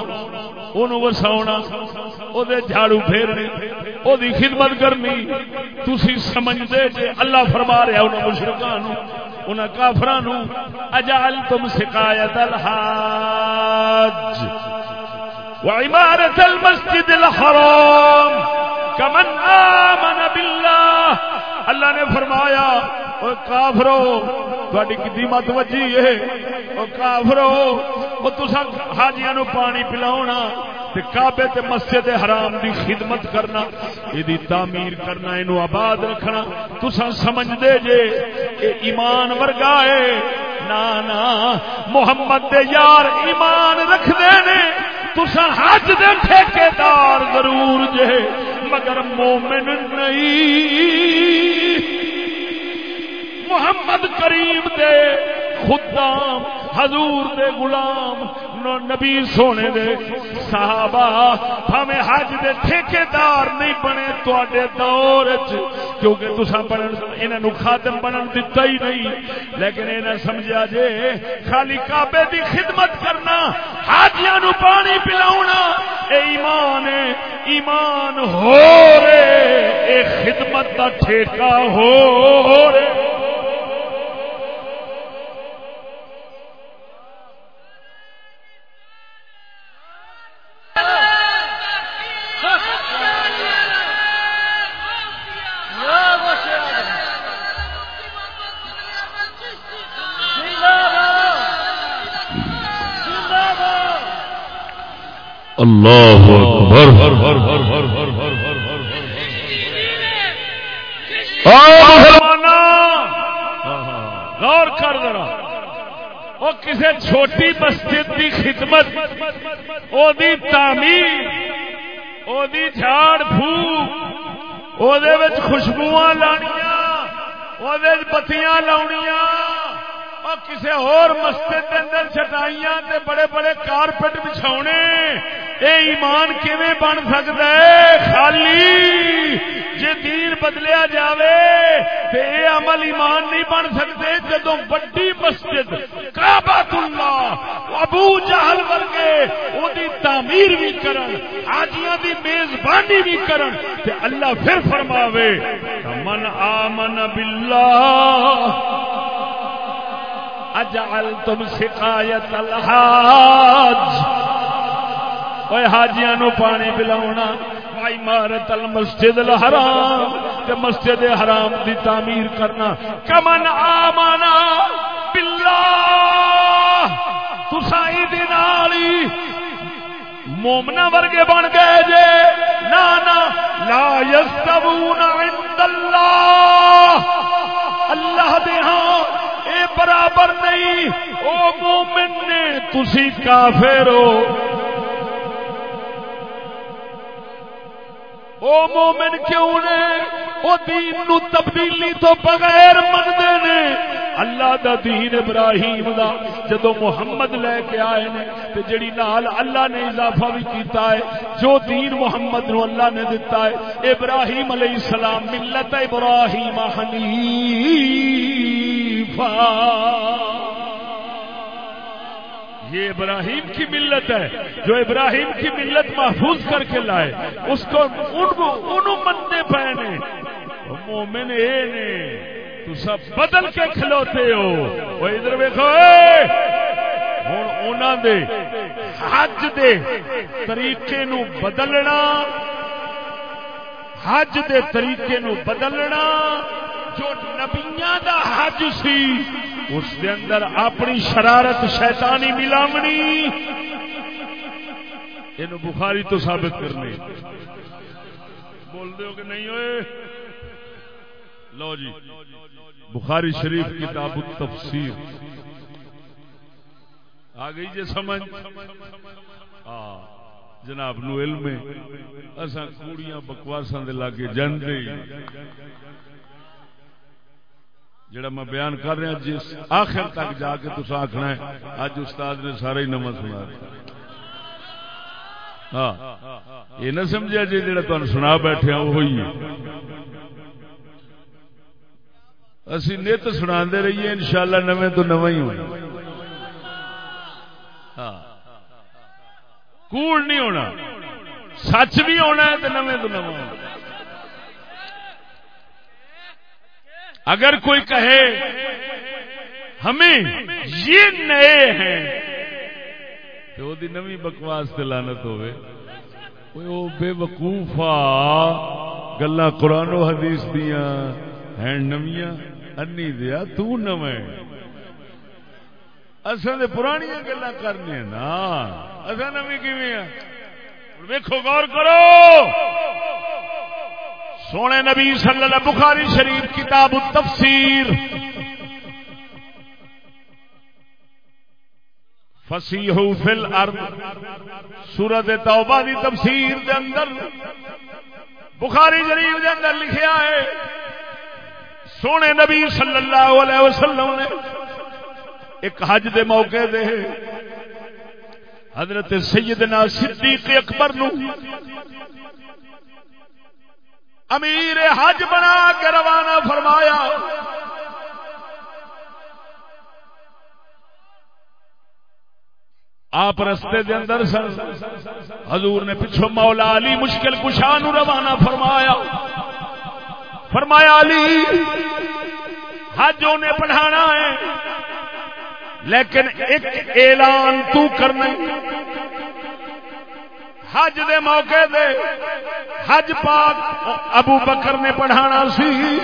انہوں وساؤنا او دے جھاڑو پھیرنے او دی خدمت کرنی تسی سمجھ دے جے اللہ فرما رہا انہاں مشرکاں نو انہاں کافراں نو اجعلتم سکایت الحاج وعمارة المسجد الحرام. کمن آمن باللہ اللہ نے فرمایا او کافرو تھوڑی کدی مت وجی ہے۔ او کافرو او تسا حاجیاں نو پانی پلاونا تے کعبے تے مسجد حرام دی خدمت کرنا، ایدی تعمیر کرنا، اینو آباد رکھنا۔ تسا سمجھ دے جے، اے ایمان ورگا ہے۔ نا نا، محمد دے یار ایمان رکھ دے نے۔ تسا حج دے ٹھیکیدار ضرور جے، مگر مومن نہیں۔ محمد کریم دے خدام، حضور دے غلام نبی سونے دے صحابہ ہمیں حج دے ٹھیکیدار نہیں بنے تے دور کیونکہ تسا بنن انہوں خاتم بنن دتا ہی نہیں۔ لیکن یہ سمجھا جے، خالی کعبے دی خدمت کرنا، حاجیاں نو پانی پلاونا۔ اے ایمان ہے ایمان ہو رے، اے خدمت دا ٹھیکہ ہو رے۔ اللہ اکبر۔ غور کر ذرا۔ وہ کسی چھوٹی مسجد کی خدمت، او دی تعمیر، او دی جھاڑ پھوک، او دے وچ خوشبو لانیاں، او دے بتیاں لاؤنیاں۔ اور کسی اور مسجد کے اندر چٹائیاں تے بڑے بڑے کارپیٹ بچھاؤنے اے ایمان کیویں بن سکتا ہے؟ خالی جے دین بدلیا جاوے تے اے عمل ایمان نہیں بن سکتے جدو بڑی مسجد کعبۃ اللہ ابو جہل ورگے او تعمیر بھی کرن، حاجیاں دی میزبانی بھی کرن تے اللہ پھر فرماوے، من آمن باللہ، اجعل تم شکایت الحاج اوے حاجیاں نو پانی پلاونا وائی مارت المسجد الحرام تے مسجد حرام دی تعمیر کرنا کمن آمانا باللہ تسائی دی نالی مومنا ورگے بن گئے جے نا نا لا یستوون عند اللہ اللہ دے ہاں اے برابر نہیں او مومن نے تسی کافر ہو او مومن کیوں نے؟ او دین نو تبدیلی تو بغیر منتے نے۔ اللہ دا دین ابراہیم دا۔ جدو محمد لے کے آئے نے، تے جڑی نال اللہ نے اضافہ بھی کیتا ہے، جو دین محمد نو اللہ نے دیتا ہے۔ ابراہیم علیہ السلام ملت ابراہیم حنیفہ یہ ابراہیم کی ملت ہے، جو ابراہیم کی ملت محفوظ کر کے لائے، اس کو ان مننے پہنے۔ مومن اے نے، تو سب بدل کے کھلوتے ہو۔ وہ ادھر ویکو ہوں انہوں دے حج دے طریقے نو بدلنا۔ حج دے طریقے نو بدلنا۔ جو نبیاں دا حج سی، اس دے اندر اپنی شرارت شیطانی ملاونی یہ بخاری تو ثابت کرنے۔ بول دے ہو کہ نہیں ہوئے؟ لو جی بخاری شریف کتاب التفسیر۔ آ گئی جی سمجھ؟ ہاں جناب نو علم اصا کوڑیاں بکواساں دے لاگے جاندے۔ جڑا میں بیان کر رہا جس آخر تک جا کے تصا آخنا ہے اج استاد نے سارا ہی نواں سنا ہاں۔ یہ نہ سمجھا جی جڑا تمہیں سنا بیٹھے وہی اسی نت سنا رہیے ان شاء اللہ نویں تو نو ہی ہونا۔ ہاں۔ کوڑ نہیں ہونا۔ سچ بھی ہونا ہے تو نویں تو نو ہونا۔ اگر کوئی کہے، ہمیں یہ نئے ہیں، تو وہ نوی بکواس سے لانت ہوئے۔ وہ بے وقوفا گلا قرآن و حدیث دیا ہیں نمیاں انی دیا تو نویں اصل پرانی گلا کرنی نا۔ اصل نمی کیویں ویکو غور کرو۔ سونے نبی صلی اللہ بخاری شریف، کتاب التفسیر۔ فسیح فل ارض سورت توبہ دی تفسیر دے اندر، بخاری شریف دے اندر لکھیا ہے، سونے نبی صلی اللہ علیہ وسلم نے ایک حج دے موقع دے حضرت سیدنا صدیق اکبر نو امیر حج بنا کے روانہ فرمایا۔ آپ رستے دے اندر سن۔ حضور نے پچھو مولا علی مشکل کشاہ نو روانہ فرمایا۔ فرمایا علی، حج انہیں پڑھانا ہے، لیکن ایک اعلان تو کرنا حج دے موقع دے۔ حج پاک ابو بکر نے پڑھانا سی۔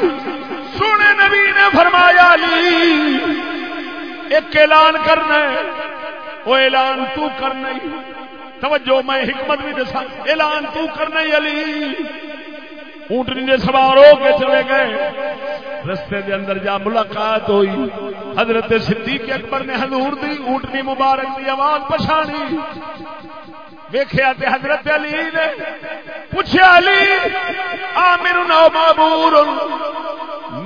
سونے نبی نے فرمایا علی ایک اعلان کرنا ہے۔ وہ اعلان تو کرنا توجہ، میں حکمت بھی دسا اعلان تو کرنا علی۔ اونٹنی نے سوار ہو کے چلے گئے۔ رستے دے اندر جا ملاقات ہوئی۔ حضرت صدیق اکبر نے حضور دی اونٹنی مبارک دی آواز پچھانی۔ ویخیا حضرت علی نے پوچھا علی آ آمر نو معبور،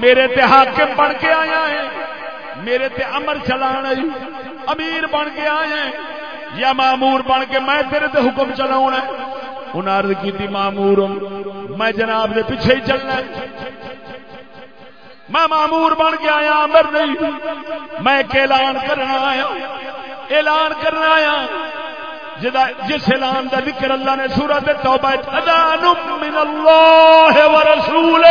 میرے تے حاکم بن کے آیا ہے، میرے تے امر چلان امیر بن کے آئے یا معمور بن کے میں تیرے تے حکم چلاؤں انہیں عرض کی معمور، میں جناب دے پیچھے ہی چلنا میں معمور بن کے آیا امر نہیں، میں ایک اعلان کرنا آیا، اعلان کرنا آیا۔ جس اعلان کا ذکر اللہ نے سورت توبہ ادان من اللہ ورسول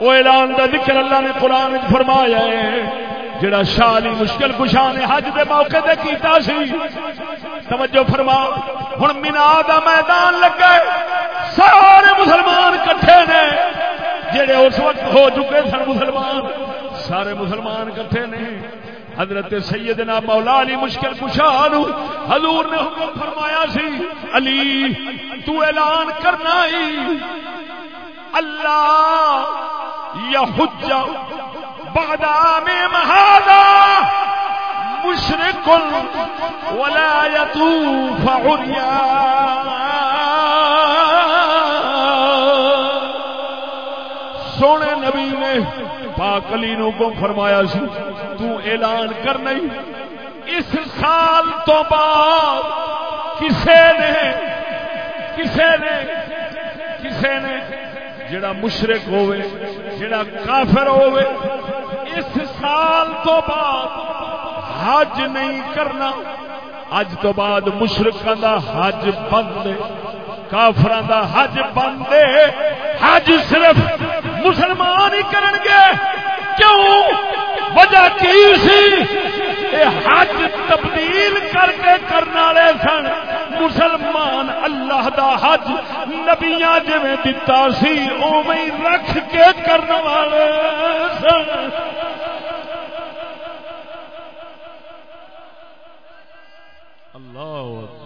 وہ اعلان کا ذکر اللہ نے قرآن فرمایا ہے، جڑا شالی مشکل کشا نے حج دے موقع دے کیتا سی۔ توجہ فرما ہوں مینا دا میدان لگا سارے مسلمان کٹھے نے۔ جڑے اس وقت ہو چکے سن مسلمان، سارے مسلمان کٹھے نے۔ حضرت سیدنا مولا علی مشکل کشا حضور نے حکم فرمایا سی، علی، تو اعلان کرنا ہی اللہ یا حجا بعد عام هذا مشرك ولا يطوف سونے نبی نے پاک علی نو کو فرمایا سی، تو اعلان کر نہیں۔ اس سال تو بعد کسے نے کسے نے کسے نے جڑا مشرق ہوئے، جڑا کافر ہوئے، اس سال تو بعد حج نہیں کرنا۔ اج تو بعد مشرقوں دا حج بند کافر دا حج بند حج صرف مسلمان ہی کرن گے کیوں؟ وجہ کی سی؟ حج تبدیل کر کے کرنے والے سن۔ مسلمان اللہ دا حج نبیاں جی دتا سی اوی رکھ کے کرنے والے سن۔ اللہ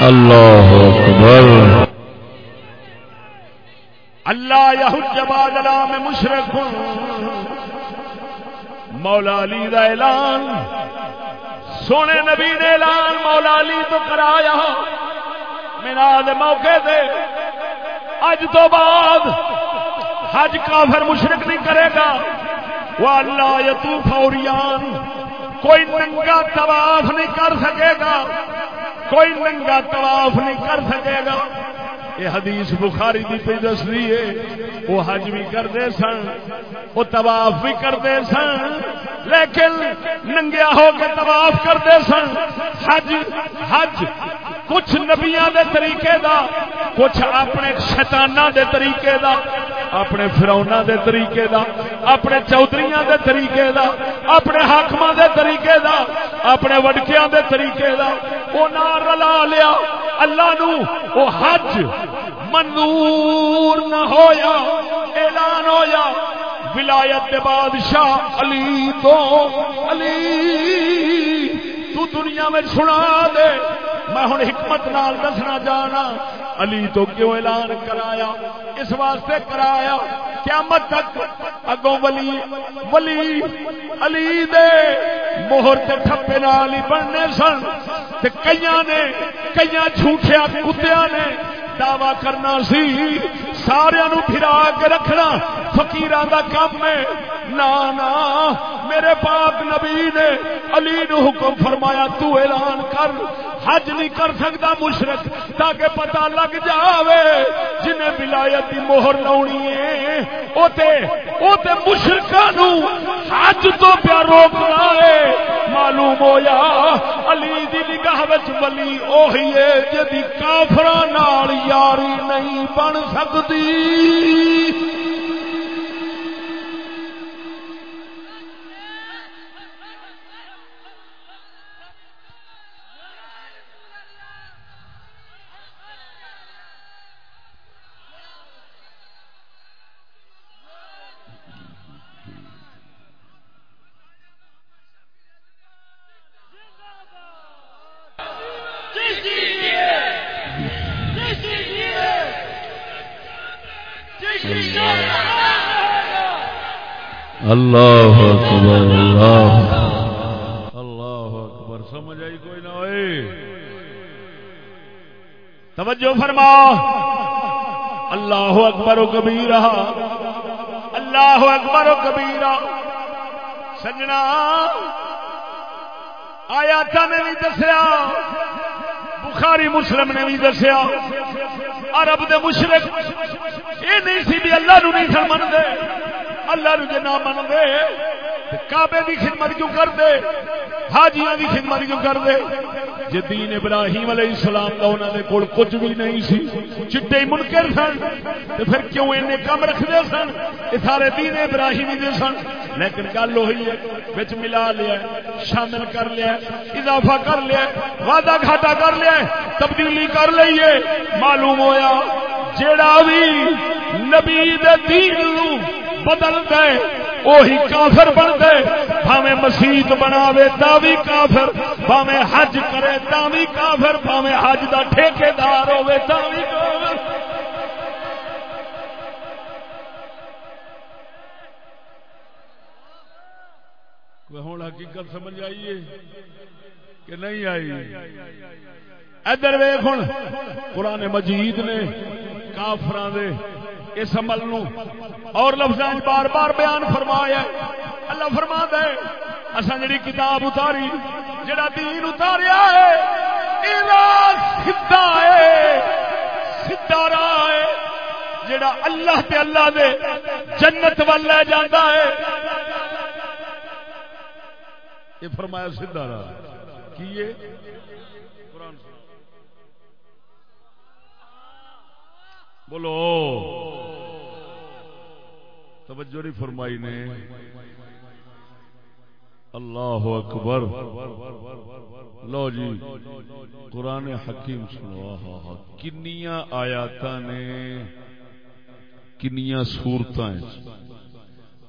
اللہ اکبر۔ اللہ یہود بادلہ میں مشرق مولا علی دا اعلان۔ سونے نبی نے اعلان مولا علی تو کرایا۔ میرا موقع دے اج تو بعد حج کافر مشرق نہیں کرے گا۔ وہ اللہ یتو فوریان کوئی ننگا طواف نہیں کر سکے گا۔ کوئی ننگا طواف نہیں کر سکے گا۔ یہ حدیث بخاری دی پہ دس ہے۔ وہ حج بھی کرتے سن، وہ طواف بھی کرتے سن، لیکن ننگیا ہو کے طواف کرتے سن۔ حج حج کچھ نبیاں دے طریقے دا، کچھ اپنے شیطانہ دے طریقے دا، اپنے فرونا دے طریقے دا، اپنے چودھریاں دے طریقے دا، اپنے حاکماں دے طریقے دا، اپنے وڈکیاں دے طریقے دا۔ وہ نہ رلا لیا، اللہ نو وہ حج منور نہ ہویا، اعلان ہویا۔ ولایت بادشاہ علی تو علی تو دنیا میں سنا دے۔ میں ہوں حکمت نال دسنا جانا، علی تو کیوں اعلان کرایا؟ اس واسطے کرایا، قیامت تک اگوں ولی ولی، علی دے موہر تے ٹھپے نال ہی بننے سن۔ تے کئیاں نے، کئیاں جھوٹیا کتیاں نے دعوی کرنا سی سارے پھرا کے رکھنا۔ فقیران دا کام ہے۔ نا نا، میرے پاک نبی نے علی نو حکم فرمایا، تو اعلان کر۔ حج نہیں کر سکتا مشرق، تاکہ پتہ لگ جاوے جنہیں ولایت کی مہر لاؤنی ہے۔ او تے او تے مشرکاں نو حج تو پیا روکنا ہے معلوم ہویا، علی دی نگاہ وچ ولی اوہی ہے جدی کافراں نال یاری نہیں بن سکتی۔ اللہ اکبر، اللہ اللہ اکبر، سمجھ آئی کوئی نہ ہوئے توجہ فرما۔ اللہ اکبر و کبیرہ۔ اللہ اکبر و کبیرہ۔ سجنا۔ آیات نے بھی دسیا، بخاری مسلم نے بھی دسیا۔ عرب دے مشرق، یہ نہیں سی بھی اللہ نو نہیں سن منتے اللہ نو جے نہ منتے کعبے دی خدمت کیوں کر دے، حاجیاں دی خدمت کیوں کر دے، جے دین ابراہیم علیہ السلام دا انہاں دے کول کچھ بھی نہیں سی، چٹے ہی منکر سن، تے پھر کیوں اینے کم رکھدے سن؟ اے سارے دین ابراہیمی دے سن۔ لیکن گل وہی ہے، وچ ملا لیا شامل کر لیا اضافہ کر لیا وعدہ گھاٹا کر لیا تبدیلی کر لئیے معلوم ہویا، جیڑا بھی نبی دے دین نو بدل دے وہی کافر بن دے۔ بھاوے مسیت بناوے تا بھی کافر بھاوے حج کرے تا بھی کافر بھاوے حج دا ٹھیکے دار ہوے تا بھی کافر ہوں حقیقت سمجھ آئیے کہ نہیں آئی؟ ادھر ویخ ہوں قرآن مجید نے کافران دے اس عمل نو اور لفظ بار بار بیان فرمایا اللہ فرما دے اصا جڑی کتاب اتاری، جڑا دین اتاریا ہے سیدا ہے سیدا راہ ہے، جڑا اللہ تے اللہ دے جنت وال لے جانا ہے۔ یہ فرمایا سیدا راہ کی بولو۔ توجہ نہیں فرمائی نے۔ اللہ اکبر۔ لو جی قرآن حکیم سنو۔ کنیا آیات نے کنیا سورت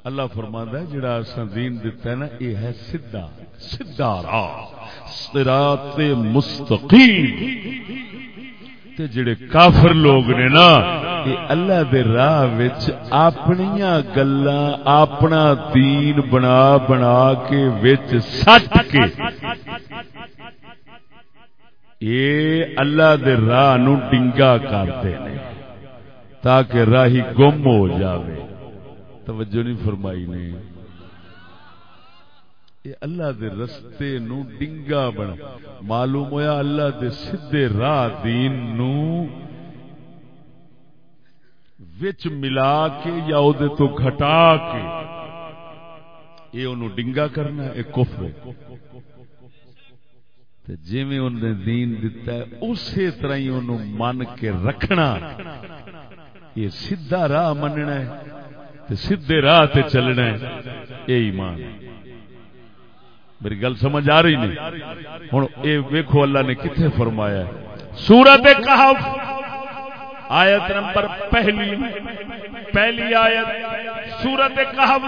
اللہ فرماند ہے، جڑا اساں دین دتا ہے نا، یہ ہے سیدھا سیدھا راہ صراط مستقیم۔ تے جڑے کافر لوگ نے نا یہ اللہ دے راہ وچ اپنیاں گلاں اپنا دین بنا بنا کے وچ سٹ کے۔ اے اللہ دے راہ نو ڈنگا کرتے نے، تاکہ راہی گم ہو جاوے۔ توجہ نہیں فرمائی نے۔ اللہ دے رستے نو ڈنگا بنا۔ معلوم ہویا اللہ دے سدھے راہ دین نو وچ ملا کے یا او دے تو گھٹا کے۔ یہ انہوں ڈنگا کرنا ہے ایک کفر ہے۔ جی میں ان نے دین دیتا ہے، اسی طرح ہی انہوں من کے رکھنا۔ یہ سیدھا راہ مننا ہے سیدھے راہ تے چلنا ہے۔ یہ ایمان۔ ہے میری گل سمجھ آ رہی نہیں۔ ہوں یہ ویکو اللہ نے کتنے فرمایا سورت کہف، آیت نمبر پہلی پہلی آیت، سورت کہف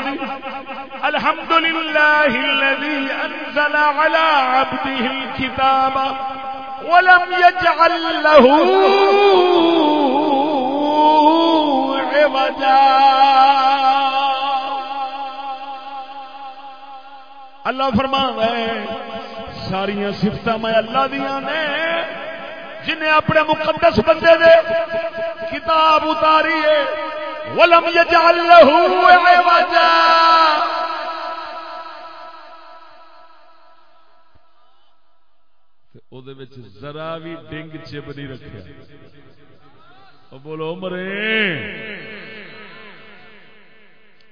الحمد للہ انزل على عبده الكتاب ولم يجعل له عوجا۔ اللہ فرما ساریا سفت میں اللہ دیا نے، جنہیں اپنے مقدس بندے دے کتاب اتاری ہے، ولم یجعل له عوجا۔ او دے وچ ذرا بھی ڈنگ چپ نہیں رکھا بولو مرے۔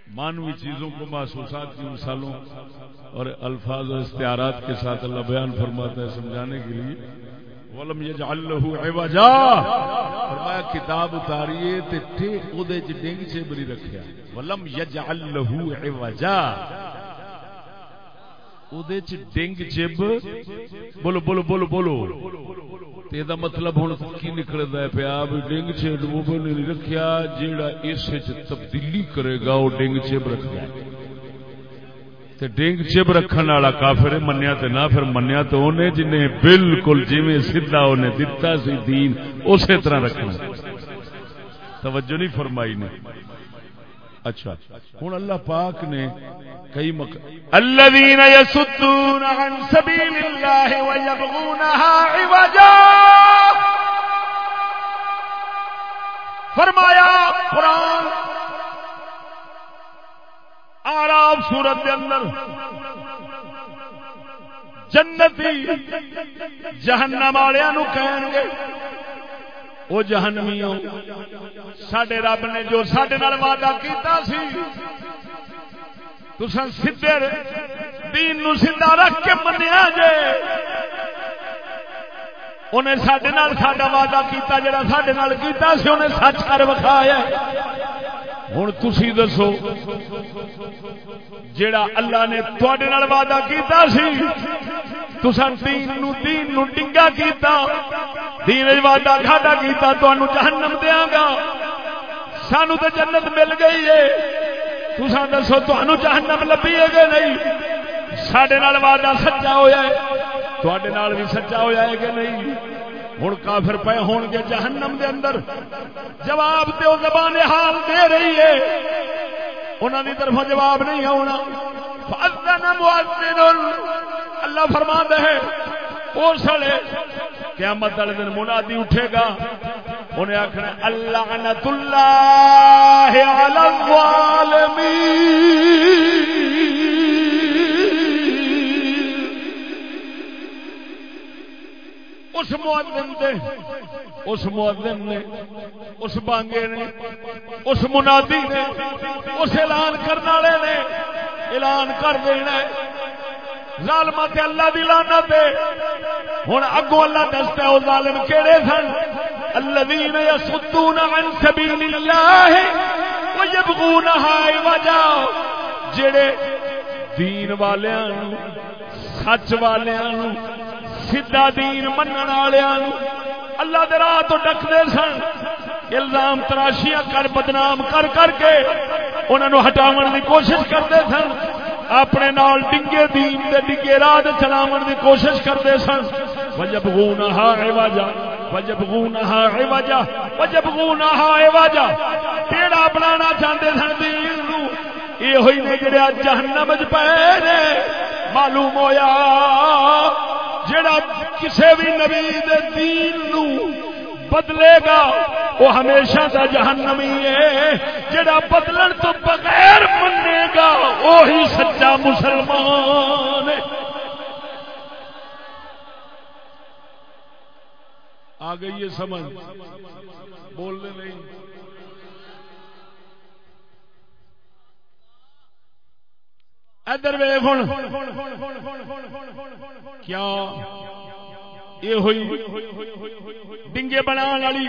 مانوی چیزوں کو محسوسات کی مثالوں اور الفاظ اور استعارات کے ساتھ اللہ بیان فرماتا ہے سمجھانے کے لیے۔ ولم یجعل له عوجا۔ فرمایا، کتاب اتاریے تے ٹھے اودے چ ڈنگ چپ نہیں رکھیا۔ ولم یجعل له عوجا۔ ڈنگ چب۔ بولو بولو بولو بولو۔ یہ مطلب ہوں کی نکلتا ہے؟ پیا بھی ڈنگ چب نہیں رکھیا، جیڑا اس وچ تبدیلی کرے گا وہ ڈنگ چب رکھا تے ڈنگ چب رکھن والا کافر منیا تے نہ، پھر منیا تو انہیں جنہیں بالکل جی سیدا انہیں دتا سی دین، اسی طرح رکھنا۔ توجہ نہیں فرمائی نے۔ اچھا ہوں اللہ پاک نے کئی مک الذين يسدون عن سبيل الله ويبغونها عوجا۔ فرمایا، قرآن آرام سورت کے اندر جنتی جہنم والوں کہیں گے وہ جہنمی سڈے رب نے جو سڈے وعدہ کیتا سی تسا سدھے دین نو سیدا رکھ کے منیا جے۔ انہیں سڈے ساڈا وعدہ کیتا، جڑا سڈے کیتا سی انہیں سچ کر وکھایا۔ ہوں تھی دسو جڑا اللہ نے تھوڑے وعدہ کیتا سی تسا دین نو دین نو ڈنگا کیتا دین وعدہ کھاڈا کیتا، تانوں جہنم دیاں گا سانو تو جنت مل گئی ہے تسا دسو تمہوں جہنم لبھی ہے کہ نہیں سڈے وعدہ سچا ہوا ہے تے بھی سچا ہوا ہے کہ نہیں؟ ہوں کافر پے ہون گے جہنم دے اندر۔ جواب تو زبان حال دے رہی ہے۔ انہوں کی طرف جواب نہیں آنا اللہ فرما ہے اس سڑے، قیامت والے دن منادی اٹھے گا۔ انہیں آخنا اللہ نت اللہ اس مؤذن دے، اس مؤذن نے، اس بانگے نے، اس منادی نے، اس اعلان کرنے والے نے اعلان کر دینا ظالم تے اللہ دی لانا دے ہوں اگو اللہ دستا وہ ظالم کہڑے سن؟ الذين يصدون عن سبيل الله ويبغونها عوجا، جڑے دین والیاں سچ والیاں سیدھا دین منن والےاں اللہ دے راہ تو ڈکدے سن۔ الزام تراشیاں کر، بدنام کر کر کے انہاں نو ہٹاون دی کوشش کرتے سن۔ اپنے نال ڈنگے دین دے ڈنگے راہ چلاون دی کوشش کرتے سن۔ وجب گو نہ واجا وجب گو وجبغونها عوجا وجبغونها عوجا وجبغونها عوجا۔ ٹیڑا بنانا چاہتے سن دین نو یہ ہوئی نے جڑے جہنم وچ پے نے، معلوم ہویا۔ جڑا کسے بھی نبی دے دین نو بدلے گا، وہ ہمیشہ کا جہنمی ہے۔ جڑا بدلن تو بغیر منے گا، وہی سچا مسلمان ہے۔ آ گئی ہے سمجھ۔ بولنے نہیں۔ ادھر وے ہوں کیا؟ یہ ہوئی ڈنگے بنا والی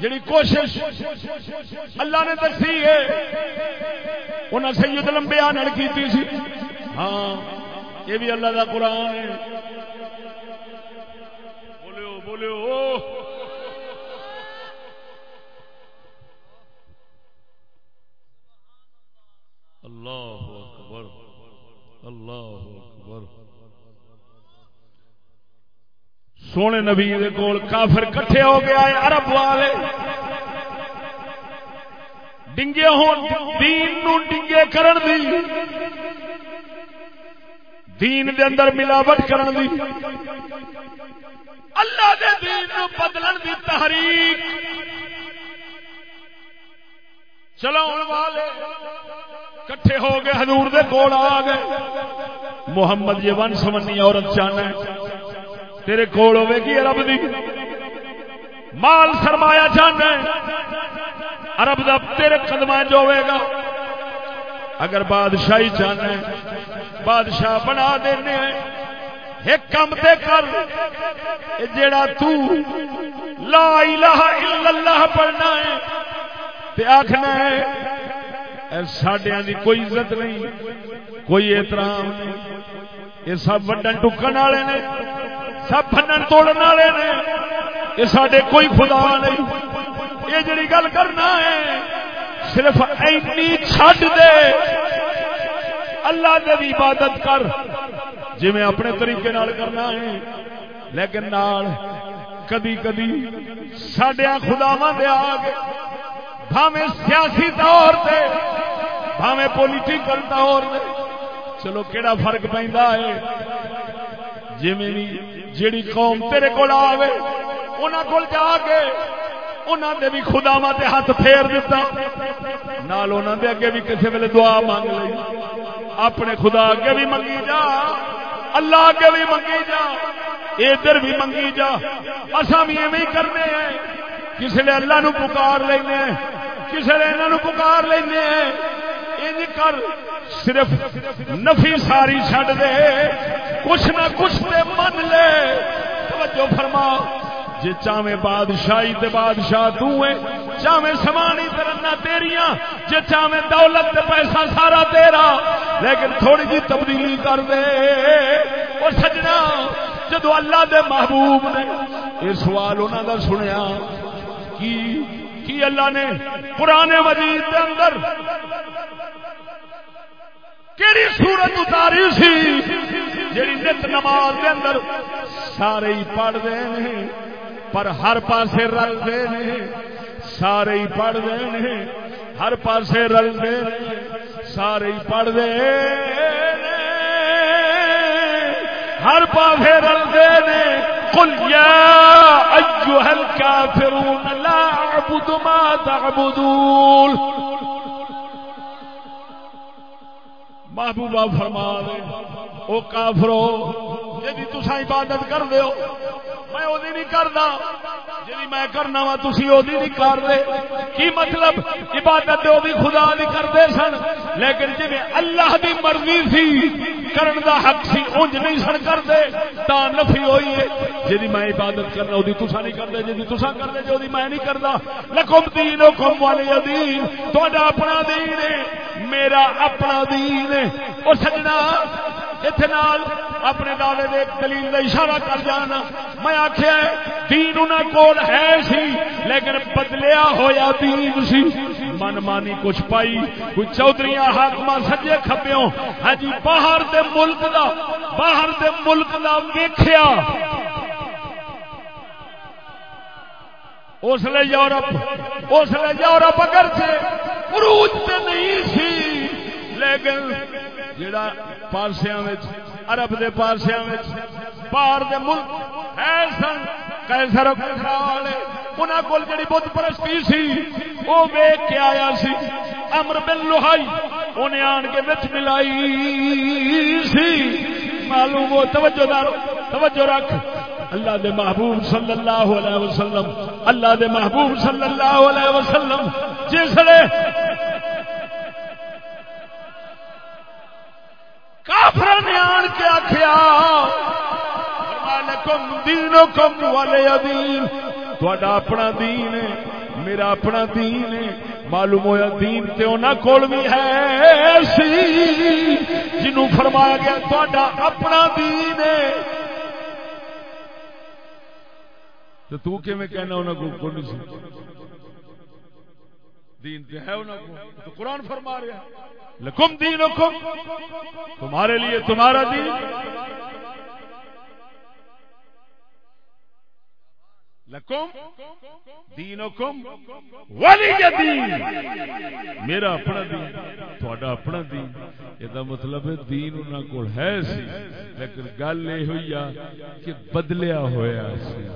جڑی کوشش اللہ نے دسی ہے۔ انہیں سید لمبیا نڑ کی سی۔ ہاں یہ بھی اللہ کا قرآن ہے۔ بولے او اللہ اللہ اکبر۔ سونے نبی دے کول کافر کٹھے ہو گیا ہے، عرب والے۔ ڈنگے ہو دین نو ڈنگے کرن دی۔ دین دے اندر ملاوٹ کرن دی۔ اللہ دے دین نو بدلن دی تحریک۔ چلاؤ والے۔ کٹھے ہو گئے، حضور دے کول آ گئے۔ محمد، یہ ون سمنی عورت چاہنا ہے۔ تیرے کول ہوے گی عرب دی۔ مال سرمایا چاہنا ہے۔ عرب دا تیرے قدم جو ہوئے گا۔ اگر بادشاہی چاہنا ہے، بادشاہ بنا دینے ہیں۔ ایک کم تے کر۔ جیڑا تو لا الہ الا اللہ پڑھنا ہے۔ تے آخنا ہے ساڈیا دی کوئی عزت نہیں، کوئی احترام نہیں۔ یہ سب ونڈن ٹکن والے نے، سب بنن توڑن والے نے۔ یہ سڈے کوئی خدا نہیں۔ یہ جڑی گل کرنا ہے، صرف اینی چھڈ دے۔ اللہ دے بھی عبادت کر جی میں اپنے طریقے نال کرنا ہے، لیکن نال کدی کدی سڈیا خداوا دے آ گئے بھاویں سیاسی طور سے بھاوے پولیٹیکل طور سے چلو کیڑا فرق پہ جی جیڑی قوم تیرے کول آئے انہوں کو جا کے انہوں نے بھی خداوا تے ہاتھ پھیر دیتا نال انہوں دے اگے بھی کسی ویلے دعا مانگ لی اپنے خدا اگے بھی منگی جا۔ اللہ اگے بھی منگی جا۔ ادھر بھی منگی جا۔ اصا بھی ایویں کرنے ہیں۔ کسی نے اللہ نو پکار لینے کسی نے انہوں پکار لینے ان کر صرف نفی ساری چڈ دے۔ کچھ نہ کچھ تے من لے۔ توجہ فرما جی چاویں بادشاہی تے بادشاہ تو ہے، چاویں سمانی ترنا تیریاں جی چاویں دولت تے پیسہ سارا تیرا۔ لیکن تھوڑی جی تبدیلی کر دے۔ اور سجنا، جدو اللہ دے محبوب نے یہ سوال انہوں دا سنیا، کی کی اللہ نے پرانے مجید دے اندر کیڑی صورت اتاری سی جیڑی نت نماز دے اندر سارے ہی پڑھ پڑھتے ہیں؟ پر ہر پاسے رلتے ہیں سارے ہی پڑھتے ہیں ہر پاسے رلتے ہیں سارے ہی پڑھتے ہر پاسے رلتے ہیں قل يا أيها الكافرون لا أعبد ما تعبدون۔ محبوبہ فرما دے۔ او کافرو جی تسا عبادت کر دیو میں وہ نہیں کرتا جی میں کرنا وا تھی وہ نہیں کر دے کی مطلب؟ عبادت وہ بھی خدا نہیں کرتے سن۔ لیکن جی اللہ دی مرضی سی کرن دا حق سی انج نہیں سن کرتے تا نفی ہوئی ہے۔ جی میں عبادت کرنا وہ تسا نہیں کرتے جی تسا کرتے جو میں نہیں کرتا لکم دین حکم والے دین تا اپنا دین ہے، میرا اپنا دین ہے۔ وہ سجنا اتنا اپنے دعوے دے دلیل کا اشارہ کر جانا۔ میں آخیا دین انہوں کول ہے سی، لیکن بدلیا ہویا دین سی۔ من مانی کچھ پائی۔ کوئی چودھری حاکم سجے کھبیوں ہاں جی باہر دے ملک دا، باہر دے ملک دا ویخیا اس لیے یورپ، اس لیے یورپ اگر سے عروج تے نہیں سی، لیکن جڑا پارسیا عرب دے پارسیا باہر دے ملک ہے سن کیسر کسرا والے۔ انہوں کو جڑی بت پرستی سی وہ ویگ کے آیا سی۔ امر بن لوہائی انہیں آن کے بچ ملائی سی۔ معلوم ہو، توجہ دار توجہ رکھ۔ اللہ دے محبوب صلی اللہ علیہ وسلم، اللہ دے محبوب صلی اللہ علیہ وسلم، جس کافر نے آن کے آخیا دینو کم والے تھوڑا اپنا دین ہے، میرا اپنا دین ہے، معلوم ہوا دین تے انہوں کول بھی ہے سی جنوں فرمایا گیا اپنا دین ہے۔ تو تو کہنا انہوں کو کوئی نہیں دین تے ہے انہوں کو تو قرآن فرما رہا ہے لکم دینکم، تمہارے لیے تمہارا دین۔ لکم دینکم، ولی دین۔ میرا اپنا دین تھوڑا اپنا دین۔ یہ مطلب ہے دین انہوں کو ہے سی، لیکن گل یہ ہوئی کہ بدلیا ہوا سی۔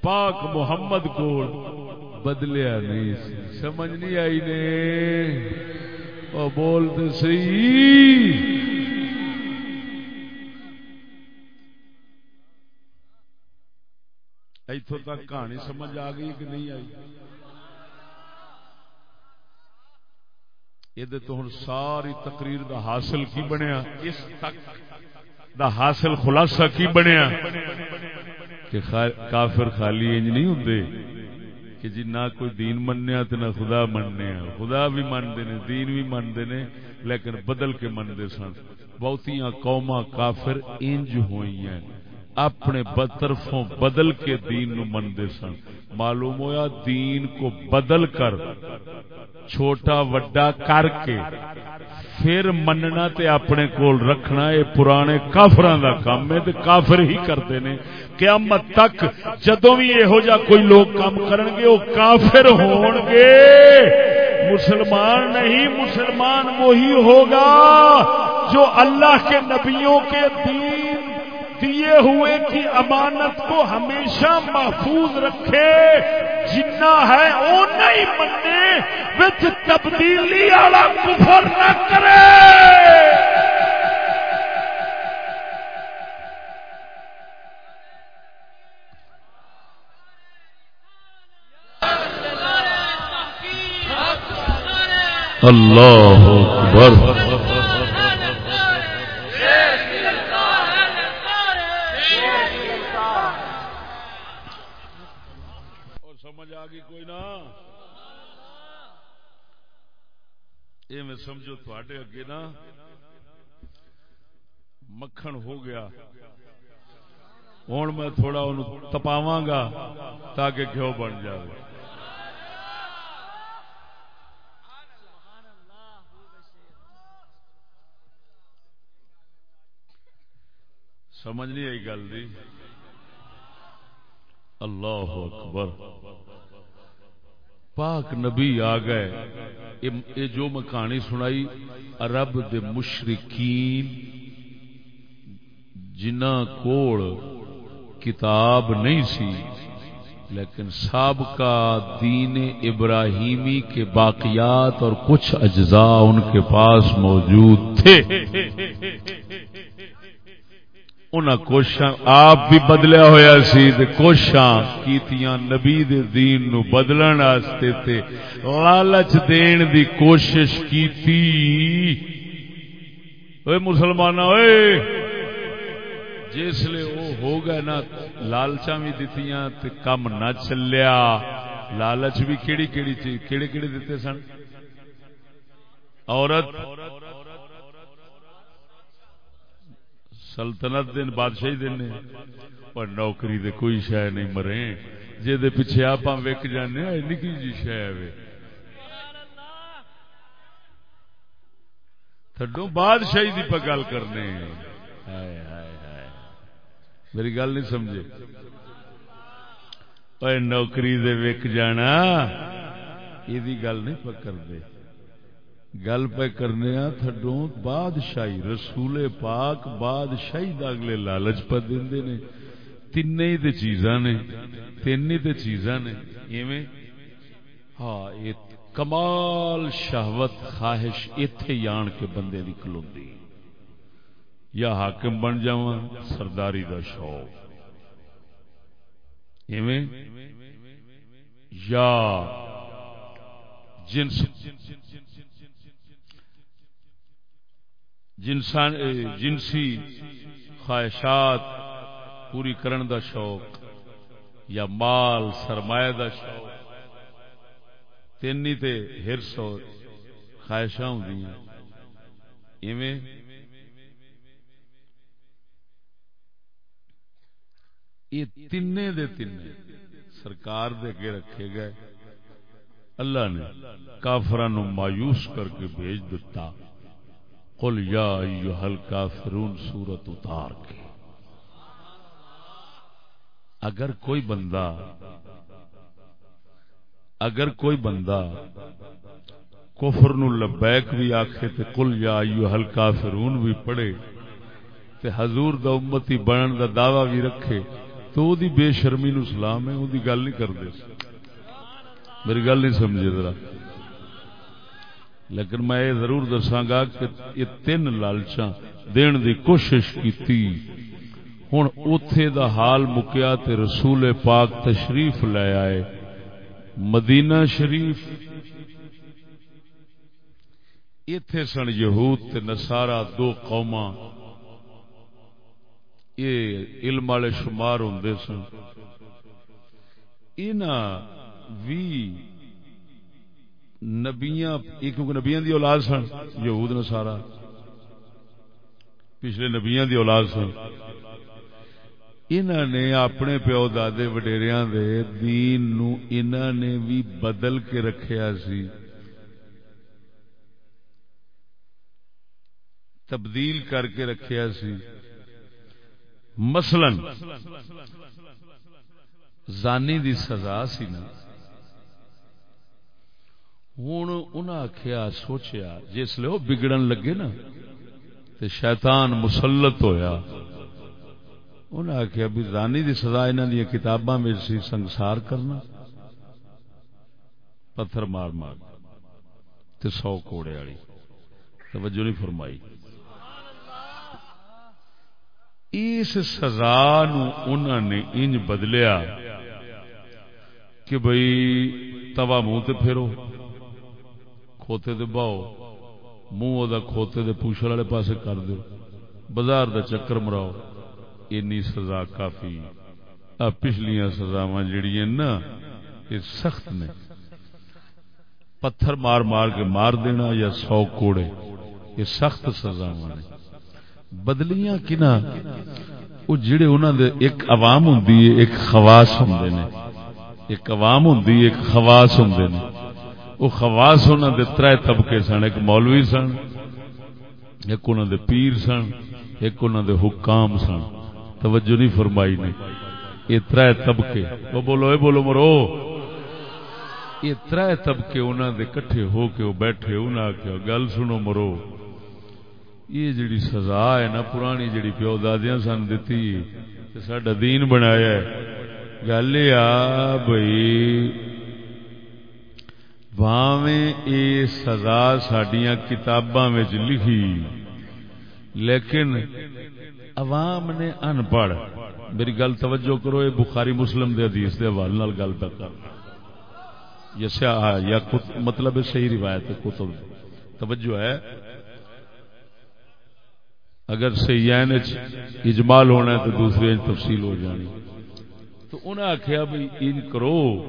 پاک محمد کو بدلیا نہیں سمجھ نہیں آئی نے؟ وہ بولتے سی اتوں تک کہانی سمجھ آ گئی کہ نہیں آئی؟ یہ تو ہوں ساری تقریر دا حاصل کی بنیا؟ اس تک۔ دا حاصل خلاصہ کی بنیا؟ کہ کافر خالی انج نہیں ہوں کہ جی نہ کوئی دین منیا تو نہ خدا مننے خدا بھی منتے نے، دین بھی منتے نے، لیکن بدل کے منتے سن۔ بہتیاں قوما کافر انج ہوئی ہیں اپنے طرفوں بدل کے دین نو منتے سن۔ معلوم ہوا دین کو بدل کر، چھوٹا وڈا کر کے پھر مننا تے اپنے کول رکھنا، یہ پرانے کافران دا کام ہے تے کافر ہی کرتے نے۔ قیامت تک جدو بھی یہو جا کوئی لوگ کام کرن گے وہ کافر ہون گے مسلمان نہیں، مسلمان وہی ہوگا جو اللہ کے نبیوں کے دین دیے ہوئے کی امانت کو ہمیشہ محفوظ رکھے۔ جنا ہے، وہ نہیں مننے۔ وچ تبدیلی والا کفر نہ کرے۔ اللہ اکبر۔ سمجھ آ گئی کوئی نہ یہ میں سمجھو تھوڑے اگے نا۔ مکھن ہو گیا۔ ہوں میں تھوڑا ان تپاوا گا تاکہ گھو بن جائے سمجھ نہیں آئی گل دی۔ اللہ اکبر۔ پاک نبی آ گئے۔ یہ جو میں کہانی سنائی، عرب دے مشرقین جنہ کوڑ کتاب نہیں سی، لیکن سابقہ دین ابراہیمی کے باقیات اور کچھ اجزاء ان کے پاس موجود تھے۔ کوشاں آپ بھی بدلیا ہوا سی تے کوشاں کیتیاں نبی دے دین نو بدلن واسطے تے لالچ دین دی کوشش کیتی۔ اوے مسلمان اوے جس لے وہ ہو گئے نا، لالچاں بھی دتیاں تے کم نہ چلیا۔ لالچ بھی کیڑی کیڑی چیز، کیڑے کیڑے دیتے سن؟ عورت سلطنت دن، بادشاہی دن اور نوکری دے کوئی شہ نہیں مرے۔ جی پیچھے آپ وک جانے نکی جی شہ تھڈو بادشاہی دی پہ گل کرنے میری گل نہیں سمجھے۔ نوکری دے وک جانا، یہ گل نہیں پکر دے گل پہ کرنے تھڈوں بادشاہی رسول پاک بادشاہی دا اگلے لالچ پہ دے نے۔ تین ہی تے چیزاں نے۔ تین ہی تے چیزاں نے۔ ایویں؟ ہاں یہ کمال، شہوت، خواہش ایتھے جان کے بندے دی کلوندی یا حاکم بن جاواں، سرداری دا شوق۔ ایویں؟ یا جنس جنسان جنسی خواہشات پوری کرن دا شوق یا مال سرمایہ دا شوق۔ تینی تے ہرس اور خواہشاں ہوں ایویں یہ تین دے تین سرکار دے کے رکھے گئے۔ اللہ نے کافران مایوس کر کے بھیج دیتا قل یا ایوہ الکافرون سورت اتار کے اگر کوئی بندہ، اگر کوئی بندہ کفر نو لبیک بھی آکھے تے قل یا ایو ہلکا بھی پڑھے تے حضور دا امتی بنن دا دعوی بھی رکھے، تو او دی بے شرمی نو سلام ہے، او دی گل نہیں کردے۔ میری گل نہیں سمجھے ذرا۔ لیکن میں یہ ضرور دساگا کہ یہ تین لالچاں دین دی کوشش کیتی۔ ہوں اتے دا حال مکیا تے رسول پاک تشریف لے آئے۔ مدینہ شریف۔ اتے سن یہود تے نسارا دو قوما یہ علم والے شمار ہوں سن۔ بھی نبیاں کیونکہ نبیاں دی اولاد سن، یہود نسارا پچھلے نبیاں دی اولاد سن۔ انہوں نے اپنے پیو دادے وڈیریاں دے دین نو انہوں نے بھی بدل کے رکھیا سی۔ تبدیل کر کے رکھیا سی۔ مثلا، زانی دی سزا سی نا۔ ہوں آخیا سوچیا، جس وہ بگڑن لگے نا تو شیطان مسلط ہویا۔ انہیں آخیا بھی رانی دی سزا انہوں دیا کتاباں میں سی سنسار کرنا۔ پتھر مار مار تے سو کوڑے والی۔ توجہ نہیں فرمائی۔ اس سزا نو انہوں نے انج بدلیا کہ بھئی توا منہ تے پھیرو۔ کھوتے دے باؤ منہ دا کھوتے دے پوچھل والے پاسے کر دو بازار دا چکر مراؤ، اینی سزا کافی۔ آ پچھلیاں سزاواں جڑیاں نا، یہ سخت نے۔ پتھر مار مار کے مار دینا یا سو کوڑے، یہ سخت سزاواں نے۔ بدلیاں کنا، وہ جڑے انہاں دے ایک عوام ہوندی ہے، ایک خواص ہوندے نے۔ ایک عوام ہوندی ہے، ایک خواص ہوندے نے۔ وہ خواس انہوں دے تر طبقے سن، ایک مولوی سن، ایک انہوں دے پیر سن، ایک انہوں دے حکام سن۔ توجہ نہیں فرمائی نے۔ یہ تر طبقے، وہ بولو، اے بولو مرو۔ یہ تر طبقے انہوں دے کٹھے ہو کے وہ بیٹھے انہوں نے گل سنو مرو۔ یہ جڑی سزا ہے نا، پرانی جڑی پیو دادیاں سن دیتی سڈا دین بنایا گل آ بھائی باویں اے سزا سڈیا کتاباں لکھی۔ لیکن عوام نے ان پڑھ۔ میری گل توجہ کرو یہ بخاری مسلم دے حدیث دے حوالے نال گل پہ کر یا مطلب صحیح روایت کتب توجہ ہے۔ اگر صحیح اجمال ہونا ہے تو دوسرے تفصیل ہو جانی۔ تو انہیں آخیا بھائی ان کرو۔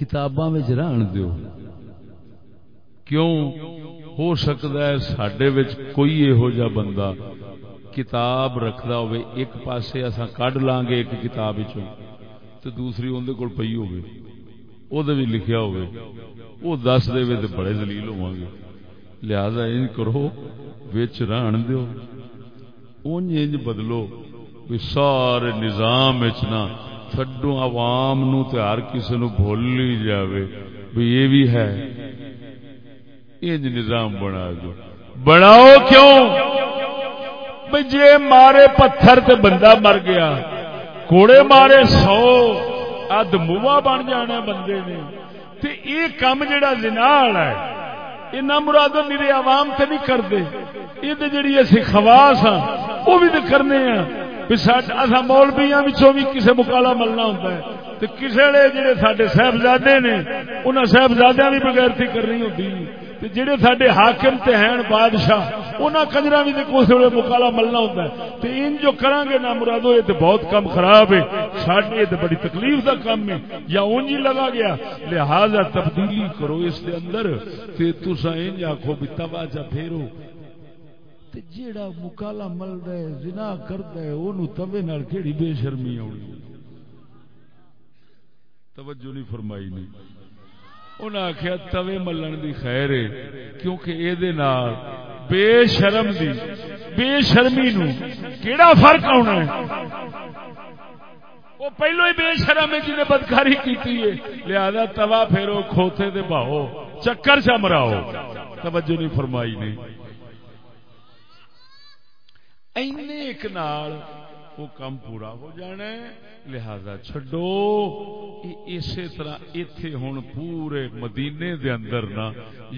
کتاباں رہن دیو۔ کیوں؟ ہو سکتا ہے سڈے کوئی یہو جا بندہ کتاب رکھدا ہوئے، ایک پاسے اساں کڈ لان گے ایک کتاب وچوں تے دوسری اون کول پئی ہوے او دے وی لکھیا ہوے او دس دے وے تے بڑے ذلیل ہوواں گے لہذا ان کرو، وچ رہن دیو۔ اون انج بدلو۔ بھی سارے نظام وچ نہ تھڈو عوام نو تے ہر کسی نو بھول ہی جاوے بھی یہ بھی ہے انج نظام بنا دو بناؤ کیوں بھئی جے مارے پتھر تے بندہ مر گیا کوڑے مارے سو اد موا بن جانا بندے نے تے یہ کام جڑا زنا والا ہے یہ نہ مراد میرے عوام تے نہیں کرتے یہ جڑی اسی خواص ہاں وہ بھی تو کرنے ہیں مولبیا بھی کسی مکالا ملنا ہوتا ہے تو کسی جڑے سڈے صاحبزادے نے انہیں صاحبزادیا بھی بغیرتی کرنی ہوتی جہے سڈے حاکم تے ہیں بادشاہ انہوں کنجر بھی کسی ویل مکالا ملنا ہوتا ہے۔ تو ان جو کریں گے نہ مرادو یہ تو بہت کم خراب ہے۔ سڈے تو بڑی تکلیف کا کام ہے۔ یا اونج ہی لگا گیا۔ لہذا تبدیلی کرو اس کے اندر۔ تصا انج آخو بھی توا چا پھیرو جیڑا مکالا ملد ہے، زنا کرد ہے وہ توے کہڑی بے شرمی آنی توجہ نہیں فرمائی نہیں انہیں آخیا توے ملن دی خیر ہے، کیونکہ یہ بے شرم دی، بے شرمی نو کیڑا فرق آنا ہے؟ وہ پہلو ہی بے شرم ہے، جنہیں بدکاری کی لہذا توا پھیرو، کھوتے دے بہو، چکر چ مراؤ۔ توجہ نہیں فرمائی نہیں ایک نال وہ کام پورا ہو جانا ہے، لہذا چھڈو۔ اسی طرح اتے ہوں پورے مدینے دے اندر نا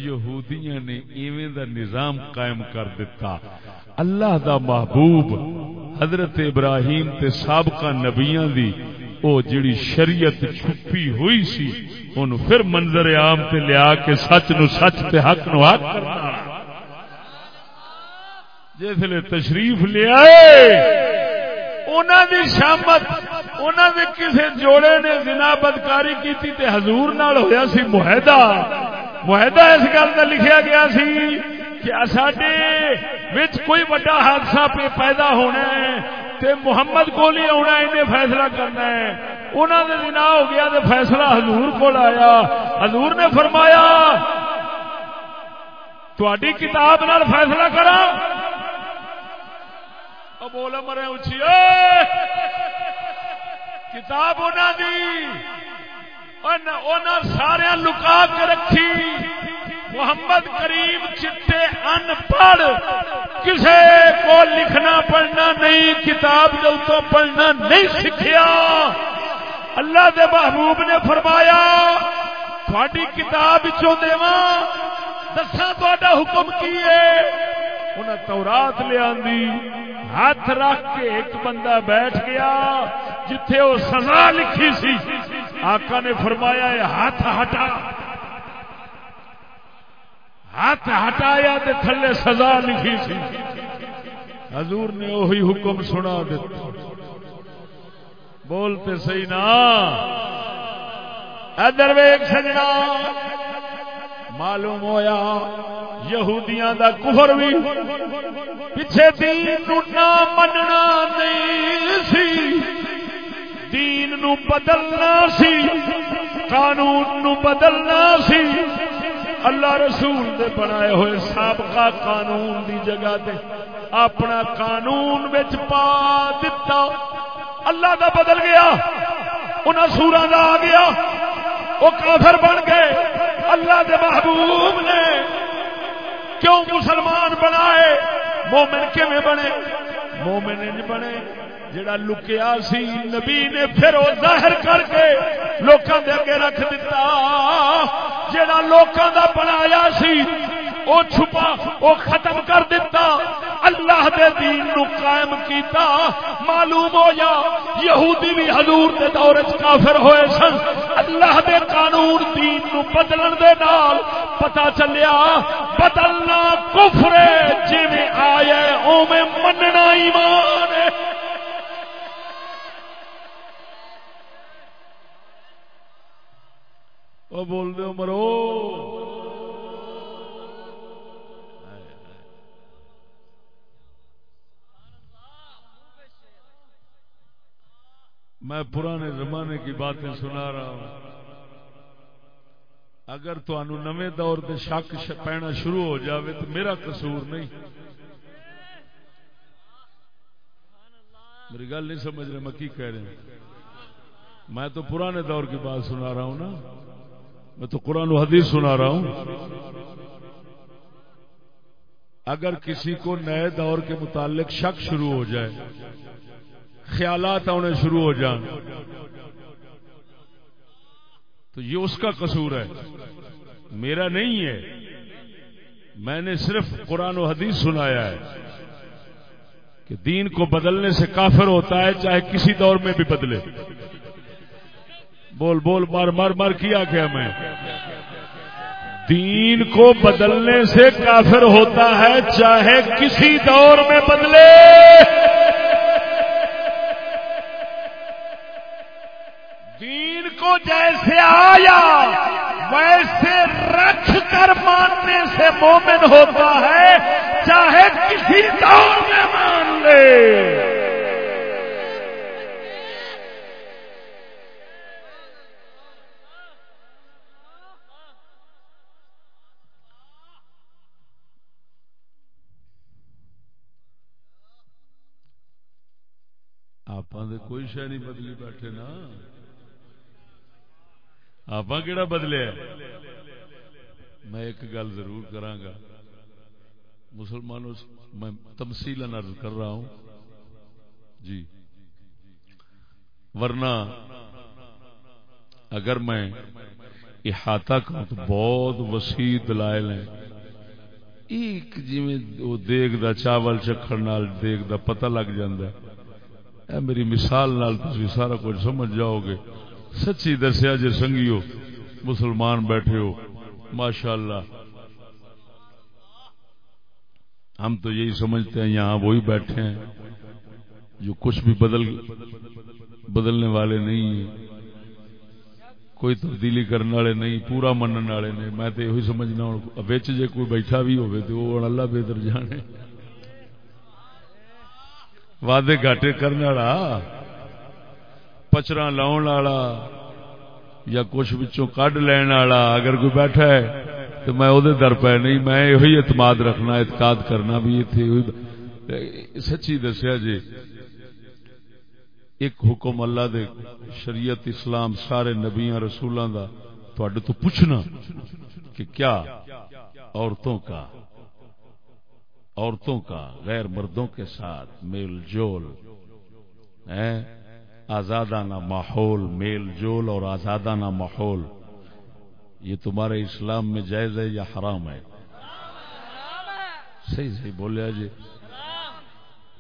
یہودیاں نے ایویں دا نظام قائم کر دیتا اللہ دا محبوب، حضرت ابراہیم تے سابقہ نبیاں دی، او جڑی شریعت چھپی ہوئی سی ان پھر منظر عام تے لیا کے سچ نو سچ تے حق نو حق کرنا جس تشریف لیا انہوں دی شامت انہوں دے کسے جوڑے نے زنا بدکاری کی تے حضور نال ہویا سی معاہدہ۔ معاہدہ اس گل کا لکھیا گیا سی کہ ساڈے وچ کوئی بڑا حادثہ پہ پیدا ہونا ہے تے محمد کو نہیں آنا انہیں فیصلہ کرنا ہے۔ انہوں نے زنا ہو گیا تے فیصلہ حضور کو آیا۔ حضور نے فرمایا تھوڑی کتاب نال فیصلہ کرا او بول مرے اچھی کتاب انہوں سارے لکا کے رکھی۔ محمد کریم چٹے ان پڑھ۔ کسے کو لکھنا پڑھنا نہیں، کتاب جو تو پڑھنا نہیں سیکھیا۔ اللہ دے محبوب نے فرمایا تھوڑی کتاب چو دے دسا تا حکم کی ہے؟ انہیں تورات لیا ہاتھ رکھ کے ایک بندہ بیٹھ گیا، جتھے وہ سزا لکھی سی۔ آقا نے فرمایا ہاتھ ہٹا۔ ہاتھ ہٹایا تے تھلے سزا لکھی سی۔ حضور نے وہی حکم سنا دیتا بولتے صحیح نا ادر ویک سجنا معلوم ہویا، یہودیاں دا کفر بھی پیچھے دین نو نہ مننا نہیں سی، دین نو بدلنا سی، قانون نو بدلنا سی۔ اللہ رسول دے بنائے ہوئے سابقہ قانون دی جگہ دے اپنا قانون بچ پا دتا۔ اللہ دا بدل گیا، انہاں سورا دا آ گیا۔ وہ کافر بن گئے۔ اللہ دے محبوب نے کیوں مسلمان بنائے؟ مومن کیویں بنے؟ مومن بنے جڑا لکیا سی۔ نبی نے پھر وہ ظاہر کر کے لوکاں دے اگے رکھ دیتا جڑا لوکاں دا بنایا سی او چھپا او ختم کر دیتا اللہ دے دین نو قائم کیتا، معلوم ہو یا یہودی بھی حضور دے دور وچ کافر ہوئے سن۔ اللہ دے قانون دین نو بدلن دے نال پتہ چلیا، بدلنا کفر جویں آیا اوویں مننا ایمان ہے۔ وہ بول دو مرو میں پرانے زمانے کی باتیں سنا رہا ہوں۔ اگر تو نوے دور سے شک پینا شروع ہو جاوے تو میرا قصور نہیں۔ میری گل نہیں سمجھ رہے، میں کی کہہ رہے میں تو پرانے دور کی بات سنا رہا ہوں نا۔ میں تو قرآن و حدیث سنا رہا ہوں۔ اگر کسی کو نئے دور کے متعلق شک شروع ہو جائے خیالات آنے شروع ہو جان تو یہ اس کا قصور ہے۔ میرا نہیں ہے۔ میں نے صرف قرآن و حدیث سنایا ہے کہ دین کو بدلنے سے کافر ہوتا ہے، چاہے کسی دور میں بھی بدلے۔ بول بول، مار مار مار، کیا کیا میں؟ دین کو بدلنے سے کافر ہوتا ہے، چاہے کسی دور میں بدلے۔ کو جیسے آیا، ویسے رکھ کر ماننے سے مومن ہوتا ہے، چاہے کسی دور میں مان لے۔ آپ کوئی شہ نہیں بدلی بیٹھے نا۔ آپ کہڑا بدلے میں ایک گل ضرور کرا گا۔ مسلمانوں، میں تمسیل عرض کر رہا ہوں۔ جی۔ ورنہ اگر میں احاطہ کروں تو بہت وسیع دلائل ہیں۔ ایک جی وہ دیگ دا چاول چکھر نال دیگ دا پتہ لگ جاندہ ہے۔ اے میری مثال نال تسی سارا کچھ سمجھ جاؤ گے۔ سچی دسیا جے سنگیو، مسلمان بیٹھے ہو ماشاءاللہ۔ ہم تو یہی سمجھتے ہیں، یہاں وہی بیٹھے ہیں، جو کچھ بھی بدل، بدلنے والے نہیں ہیں۔ کوئی تبدیلی کرنے والے نہیں، پورا منن والے نے میں تو یہ سمجھنا ہوں بچ جے کوئی بیٹھا بھی ہوئے تو وہ اللہ بہتر جانے۔ وعدے گاٹے کرنے والا۔ پچرا لاؤن والا یا کچھ بچوں کڈ لین والا اگر کوئی بیٹھا ہے تو میں وہ در پہ نہیں میں یہ اعتماد رکھنا اعتقاد کرنا بھی اتنے سچی دسیا جی ایک حکم اللہ دے شریعت اسلام سارے نبیاں رسولوں دا تھوڑے تو پوچھنا کہ کیا عورتوں کا عورتوں کا غیر مردوں کے ساتھ میل جول ہے آزادانہ ماحول، میل جول اور آزادانہ ماحول۔ یہ تمہارے اسلام میں جائز ہے یا حرام ہے؟ صحیح صحیح بولیا جی۔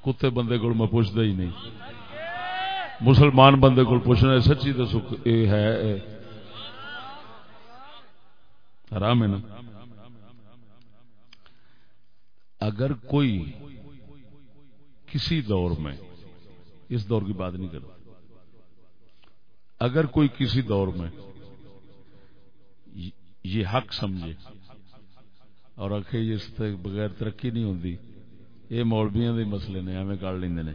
کتے بندے کو میں پوچھتا ہی نہیں۔ مسلمان بندے کو پوچھنا سچی تو ہے حرام ہے نا؟ اگر کوئی کسی دور میں، اس دور کی بات نہیں کرتا۔ اگر کوئی کسی دور میں یہ حق سمجھے اور آخ اس بغیر ترقی نہیں ہوتی یہ مولبیاں دے مسئلے نے، ایویں کر لیں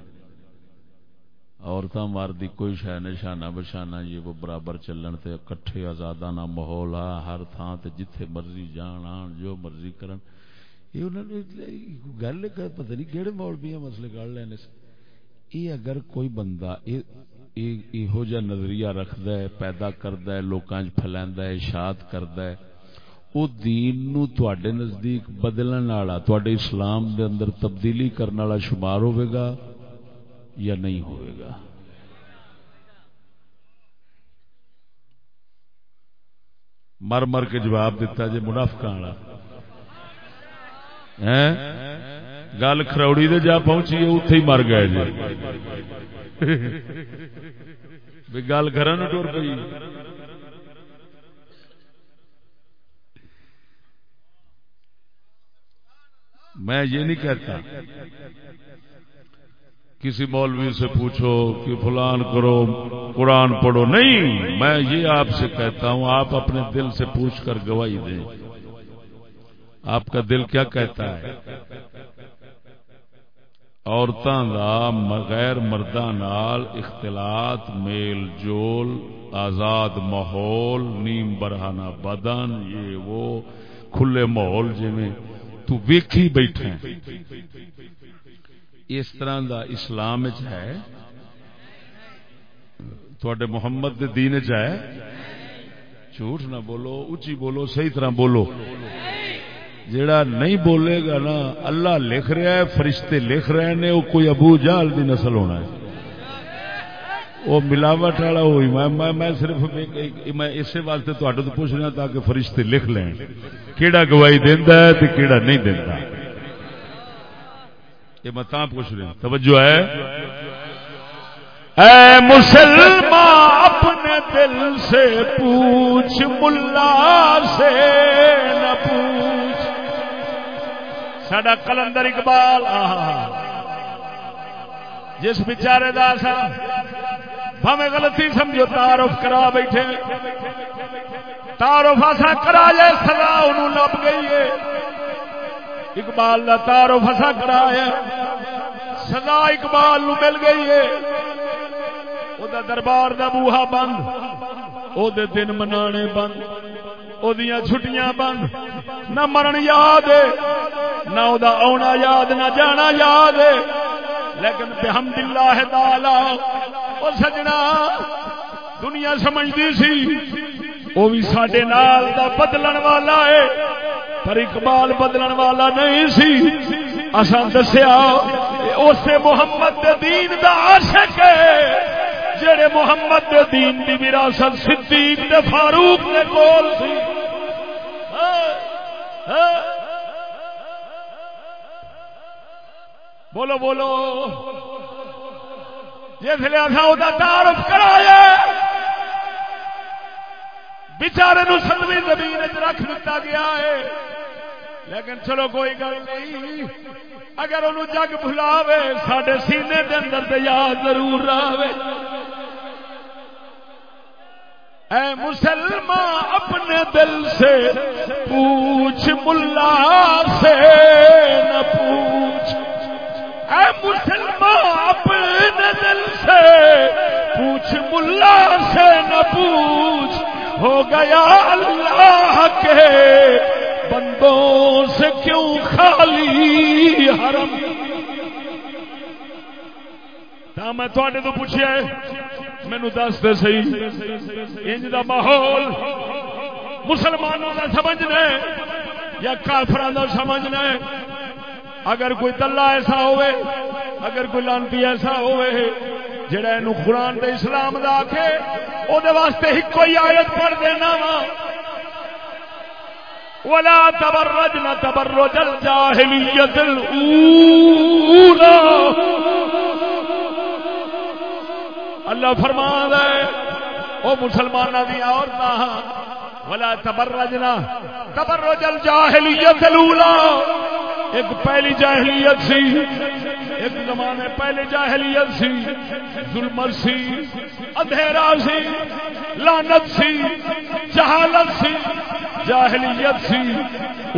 عورتیں مردی کوئی شہ نشانہ بشانہ، یہ وہ برابر چلن تے کٹھے آزادانہ ماحول آ، ہر تھان تے جتھے مرضی جان آن، جو مرضی کرن۔ یہ انہوں نے گل پتہ نہیں کہڑے مولبیاں مسئلے کر لینے یہ اگر کوئی بندہ یہو جہ نظریہ رکھد ہے، پیدا کرد ہے، لوکاں پھیلندا ہے، اشاعت کرد ہے۔ او دین نو تواڈے نزدیک بدلن والا، تواڈے اسلام دے اندر تبدیلی کرنے والا شمار ہوے گا یا نہیں ہوئے گا؟ مر مر کے جواب دیتا جی منافق والا۔ گل کروڑی دے جا پہنچی اتے ہی مر گئے جی گل گھر ٹور پی میں یہ نہیں کہتا کسی مولوی سے پوچھو کہ فلان کرو، قرآن پڑھو۔ نہیں، میں یہ آپ سے کہتا ہوں، آپ اپنے دل سے پوچھ کر گواہی دیں۔ آپ کا دل کیا کہتا ہے؟ عورتوں کا غیر مردہ نال اختلاط، میل جول، آزاد ماحول، نیم برہانہ بدن، یہ وہ کھلے ماحول جی تو ویکھی بیٹھے اس طرح دا اسلام ہے؟ تھوڑے محمد دے دین چ ہے؟ جھوٹ نہ بولو اچھی بولو، صحیح طرح بولو۔ جڑا نہیں بولے گا نا، اللہ لکھ رہا ہے، فرشتے لکھ رہے ہیں، وہ کوئی ابو جال دی نسل ہونا ہے۔ وہ ملاوٹ والا ہوئی میں میں صرف میں اسی واسطے تو پوچھ رہا تاکہ فرشتے لکھ لیں۔ کیڑا گواہی دینا ہے تو کیڑا نہیں دینا یہ میں پوچھ رہا توجہ ہے؟ اے مسلمان، اپنے دل سے پوچھ، ملا سے نہ پوچھ۔ سڈا کلندر اقبال جس بچارے دا سا ہمیں غلطی سمجھو، تعارف کرا بیٹھے۔ تعارف ایسا کرا جائے سزا انہوں لب گئی ہے۔ اقبال کا تارو فسا کرایا سزا اقبال نو مل گئی ہے۔ او دا دربار دا بوہا بند، او دے دن منانے بند، او دیاں چھٹیاں بند۔ نہ مرن یاد ہے۔ نہ او دا آنا یاد، نہ جانا یاد۔ لیکن بحمد اللہ تعالی، او سجنا، دنیا سمجھتی سی وہ بھی سڈے نال دا بدلن والا ہے۔ پر اقبال بدلن والا نہیں سی۔ اساں دسیا اس محمد دین دا عاشق ہے۔ جڑے محمد دے دین دی وراثت صدیق دے فاروق دے کول سی۔ ہاں، ہاں۔ بولو بولو۔ جس لیے اصا تعارف کرایا۔ بچارے نو سلوی زمین رکھ دتا گیا ہے۔ لیکن چلو کوئی گل نہیں۔ اگر انہوں جگ بلاوے سڈے سینے کے اندر یاد ضرور رہے اے مسلمان، اپنے دل سے پوچھ، ملا سے نہ پوچھ۔ اے مسلمان، اپنے دل سے پوچھ، ملا سے نہ پوچھ، ہو گیا اللہ کے بندوں سے کیوں خالی حرم؟ میں تھوڑے تو پوچھا مینو دس دے سی انج دا ماحول مسلمانوں کا سمجھنا یا کافران کا سمجھنا اگر کوئی دلہ ایسا ہوئے، اگر کوئی لانتی ایسا ہوئے، جڑا یہ قرآن دے اسلام دا کے وہ واسطے ہی کوئی آیت پڑھ دینا وا۔ ولا تبرجنا تبرج الجاهليه الاولى اللہ فرما ہے وہ مسلمانوں کی عورت ولا تبرجنا. تبرج الجاهليه الاولى ایک پہلی جاہلیت سی. ایک زمانے پہلے جاہلیت سی. ظلم سی. اندھیرا سی. لانت سی. جہالت سی. جاہلیت سی.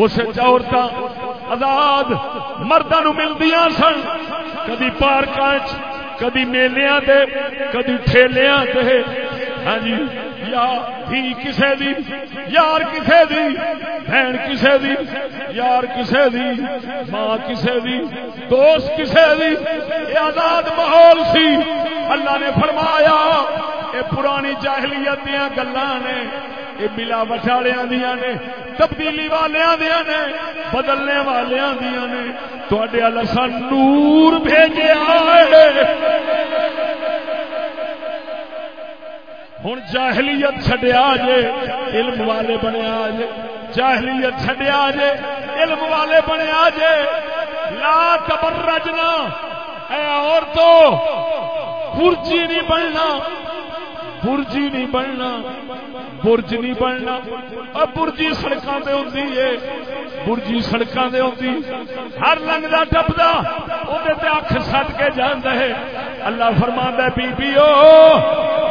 اس عورت آزاد مردوں ملدیا سن. کدی پارک کدی میلیا کدی ٹھیلیاں تے ہاں جی. یا دھی کسے دی، یار کسے دی، بہن کسے دی، یار کسے دی، ماں کسے دی، دوست کسے دی، یہ آزاد ماحول سی۔ اللہ نے فرمایا یہ پرانی جاہلیت دیا گلا نے یہ ملا بچاڑیا دیا نے، تبدیلی والیا دیا نے، بدلنے والیا دیا نے تھوڑے اللہ نور بھیجے آئے۔ ہوں جاہلیت چڈیا جے، علم والے بنیا جے، جاہلیت چڈیا جے، علم والے بنیا جے۔ لا تبرجنا، اے اور تو برجی نہیں بننا، برجی نہیں بننا، برج نہیں بننا۔ اور برجی سڑکوں سے ہوتی ہے برجی سڑکوں سے ہوتی ہر لنگتا ٹپتا وہ اکھ سٹ کے جانا ہے۔ اللہ فرما بی بی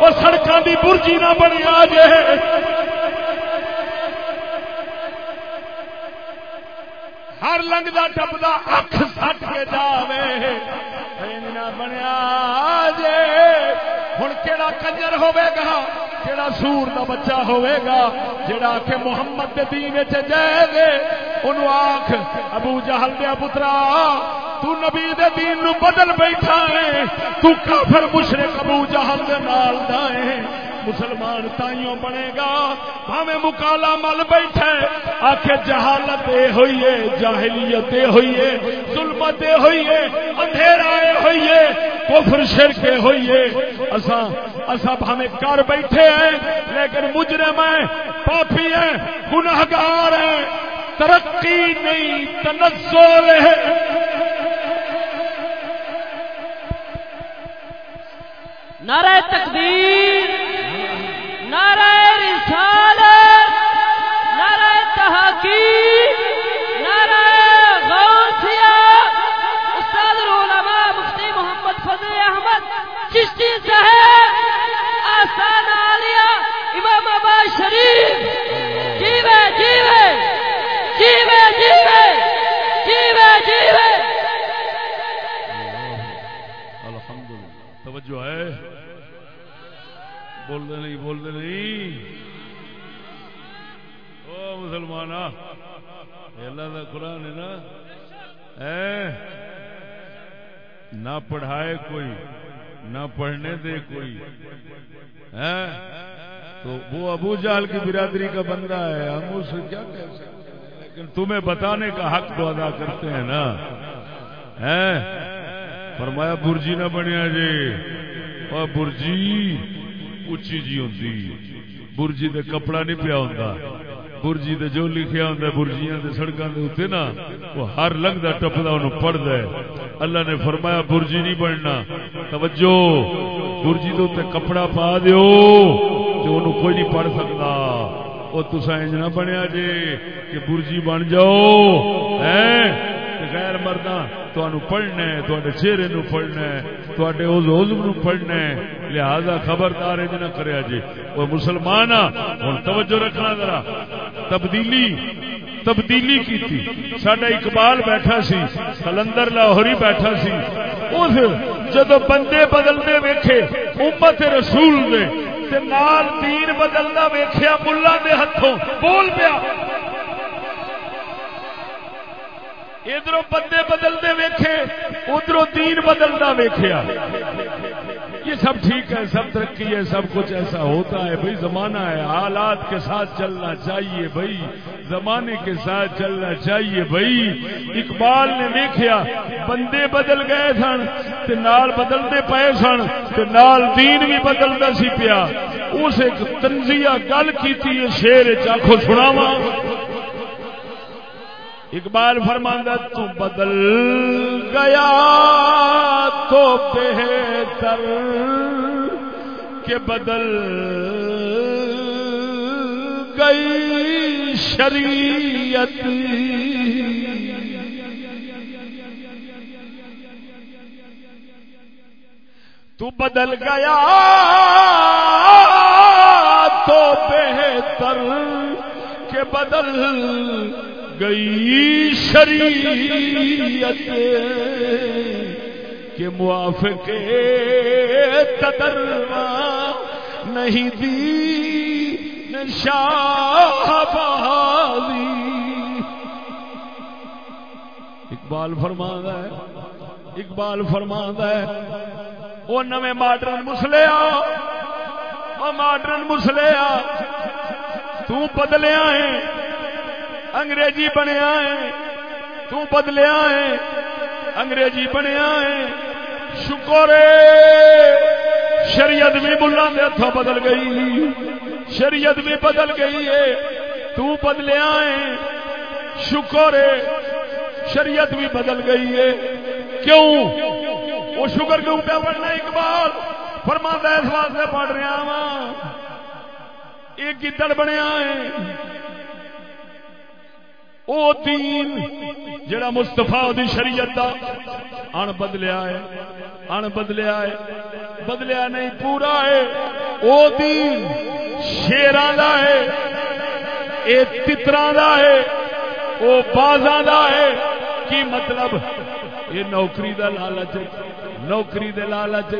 وہ سڑکوں کی برجی نہ بنی آ جائے ہر لنگتا ٹپتا اکھ سٹ کے جاوے۔ بنیا جے ہوں کہڑا کنجر ہوے گا؟ کہڑا سور کا بچہ ہوے گا؟ جڑا کہ محمد دے دین جائے گے۔ ان آخ ابو جہل دیا پترا تو نبی دے دین نو بدل بیٹھا ہے، تو کافر مشرق ابو جہل دے نال دائیں مسلمان تائیوں بنے گا ہمیں مکالا مل بیٹھے آخ جہالت ہوئی ہے، جاہلیت ہوئی ہے، ظلمت ہوئی ہے، اندھیرا ہوئی ہے، کفر شرک ہوئی ہے۔ اسا اسا ہمیں کر بیٹھے ہیں، لیکن مجرم ہیں، پاپی ہیں، گناہگار ہیں۔ ترقی نہیں، تنزل ہے۔ نعرہ تکبیر نعرہ رسالت، نعرہ تحقیق، نعرہ غوثیہ۔ استاد العلماء مفتی محمد فضل احمد چشتی صاحب، آسان عالیہ، امام آباد شریف۔ جیوے جیوے جیوے جیوے جیوے جیوے۔ الحمدللہ۔ توجہ ہے۔ بول دے نہیں بول دے نہیں۔ او مسلمان اللہ کا قرآن ہے نا۔ اے، نہ پڑھائے کوئی، نہ پڑھنے دے کوئی۔ تو وہ ابو جال کی برادری کا بندہ ہے، ہم اس سے کیا کہہ سکتے ہیں؟ لیکن تمہیں بتانے کا حق تو ادا کرتے ہیں نا۔ ہے فرمایا برجی نہ بنیا جی اور برجی اچھی جی ہوتی برجی دے کپڑا نہیں پیا ہوتا برجی دے جو لکھیا ہوتا برجیاں دے سڑکاں دے اتنے نا، وہ ہر لنگدا ٹپدا انہوں پڑھدا ہے۔ اللہ نے فرمایا، برجی نہیں بننا۔ توجہ، برجی دے اتنے کپڑا پا دیو تے انہوں کوئی نہیں پڑھ سکتا وہ تسا انج نہ بنیا جی کہ برجی بن جاؤ۔ ہیں؟ غیر مردہ تمہیں پڑھنا ہے تے چہرے نو پڑھنا ہے تے عزم نو پڑھنا ہے۔ لہذا خبردار اج نہ کریا جی۔ وہ مسلمان ہوں توجہ رکھنا ذرا۔ تبدیلی تبدیلی کی تھی سڈا اقبال بیٹھا سی کلندر لاہوری بیٹھا سی۔ اس جدو بندے بدلتے ویکھے، امت رسول دے، تے نال دین بدلنا ویکھیا، ملا دے ہتھوں۔ بول پیا۔ ادھر بندے بدلتے ویکھے ادھر دین بدلتا ویخیا یہ سب ٹھیک ہے، سب ترقی ہے، سب کچھ ایسا ہوتا ہے۔ بھائی زمانہ ہے، حالات کے ساتھ چلنا چاہیے بھائی زمانے کے ساتھ چلنا چاہیے بھائی اقبال نے دیکھا بندے بدل گئے سن، تے نال بدلتے پے سن، تے نال دین بھی بدلتا سی پیا۔ اس ایک تنزیہ گل کی شیر چاخو سناواں۔ اقبال فرماندہ، تو بدل گیا تو بہتر کہ بدل گئی شریعت. تو بدل گیا تو بہتر کہ بدل گئی شریعت کے موافق تدروا نہیں دی شاہ بہالی اقبال فرما ہے، اقبال فرما ہے وہ نویں ماڈرن مسلیا وہ ماڈرن مسلیا تو بدلیا ہے انگریزی بنیا ہے، تو بدلیا ہے، انگریزی بنیا ہے۔ شکر شریعت بھی بلان دے ہاتھوں بدل گئی۔ شریعت بھی بدل گئی ہے، تو بدلیا ہے۔ شکر شریعت بھی بدل گئی ہے۔ کیوں؟ وہ شکر کیوں پہ پڑھنا اقبال فرما اس واسطے پڑھ رہا وا ایک گدڑ بنیا ہے۔ او دین جڑا مستفا دی شریعت دا ان بدلیا ہے ان بدلیا ہے، بدلیا نہیں، پورا ہے۔ او دین شیراں دا ہے، اے تتراں دا ہے، او بازاں دا ہے۔ کی مطلب؟ یہ نوکری دا لالچ نوکری دے لالچ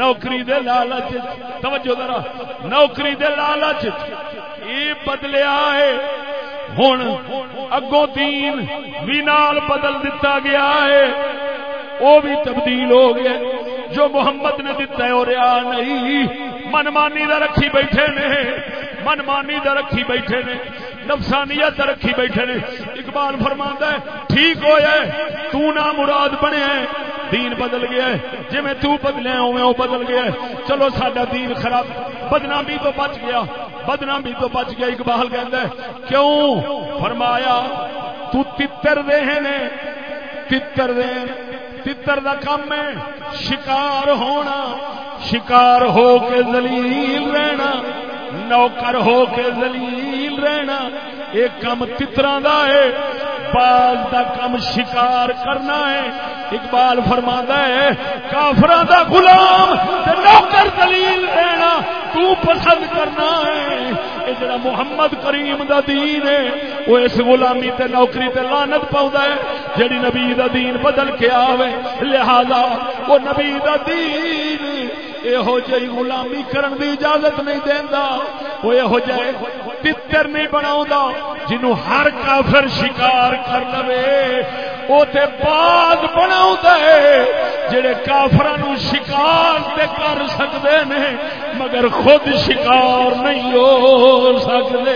نوکری دے لالچ توجہ ذرا۔ نوکری دے لالچ یہ بدلیا ہے ہوں اگوں دین بھی نال بدل دتا گیا ہے۔ وہ بھی تبدیل ہو گیا جو محمد نے دتا ہے، اور نہیں۔ منمانی دا رکھی بیٹھے نے۔ منمانی دا رکھی بیٹھے نے، نفسانیت رکھی بیٹھے نے۔ اقبال فرما ہے، ٹھیک ہو جائے تو نہ مراد بنے دین بدل گیا ہے۔ جی میں تو بدلے ہوئے وہ بدل گیا ہے۔ چلو سڈا دین خراب۔ بدنامی تو بچ گیا۔ بدنامی تو بچ گیا، اقبال کہہ کیوں؟ فرمایا، تو تتر دے نے۔ تتر دے تتر دا کم ہے۔ شکار ہونا، شکار ہو کے زلیل رہنا۔ نوکر ہو کے زلیل رہنا ایک کم تترا دا ہے باز دا کم شکار کرنا ہے۔ اقبال فرما ہے کافر دا غلام نوکر دلیل رہنا تو پسند کرنا ہے۔ یہ جڑا محمد کریم دا دین ہے، وہ اس غلامی تے نوکری تے لانت پاؤں ہے جڑی نبی دا دین بدل کے آوے، لہذا وہ نبی دا دین یہو جی غلامی کرن دی اجازت نہیں دینا وہ یہو جہ تتر نہیں بنا جنوں ہر کافر شکار کر لے وہ باز بنا جڑے کافر شکار تے کر سکتے ہیں مگر خود شکار نہیں ہو سکتے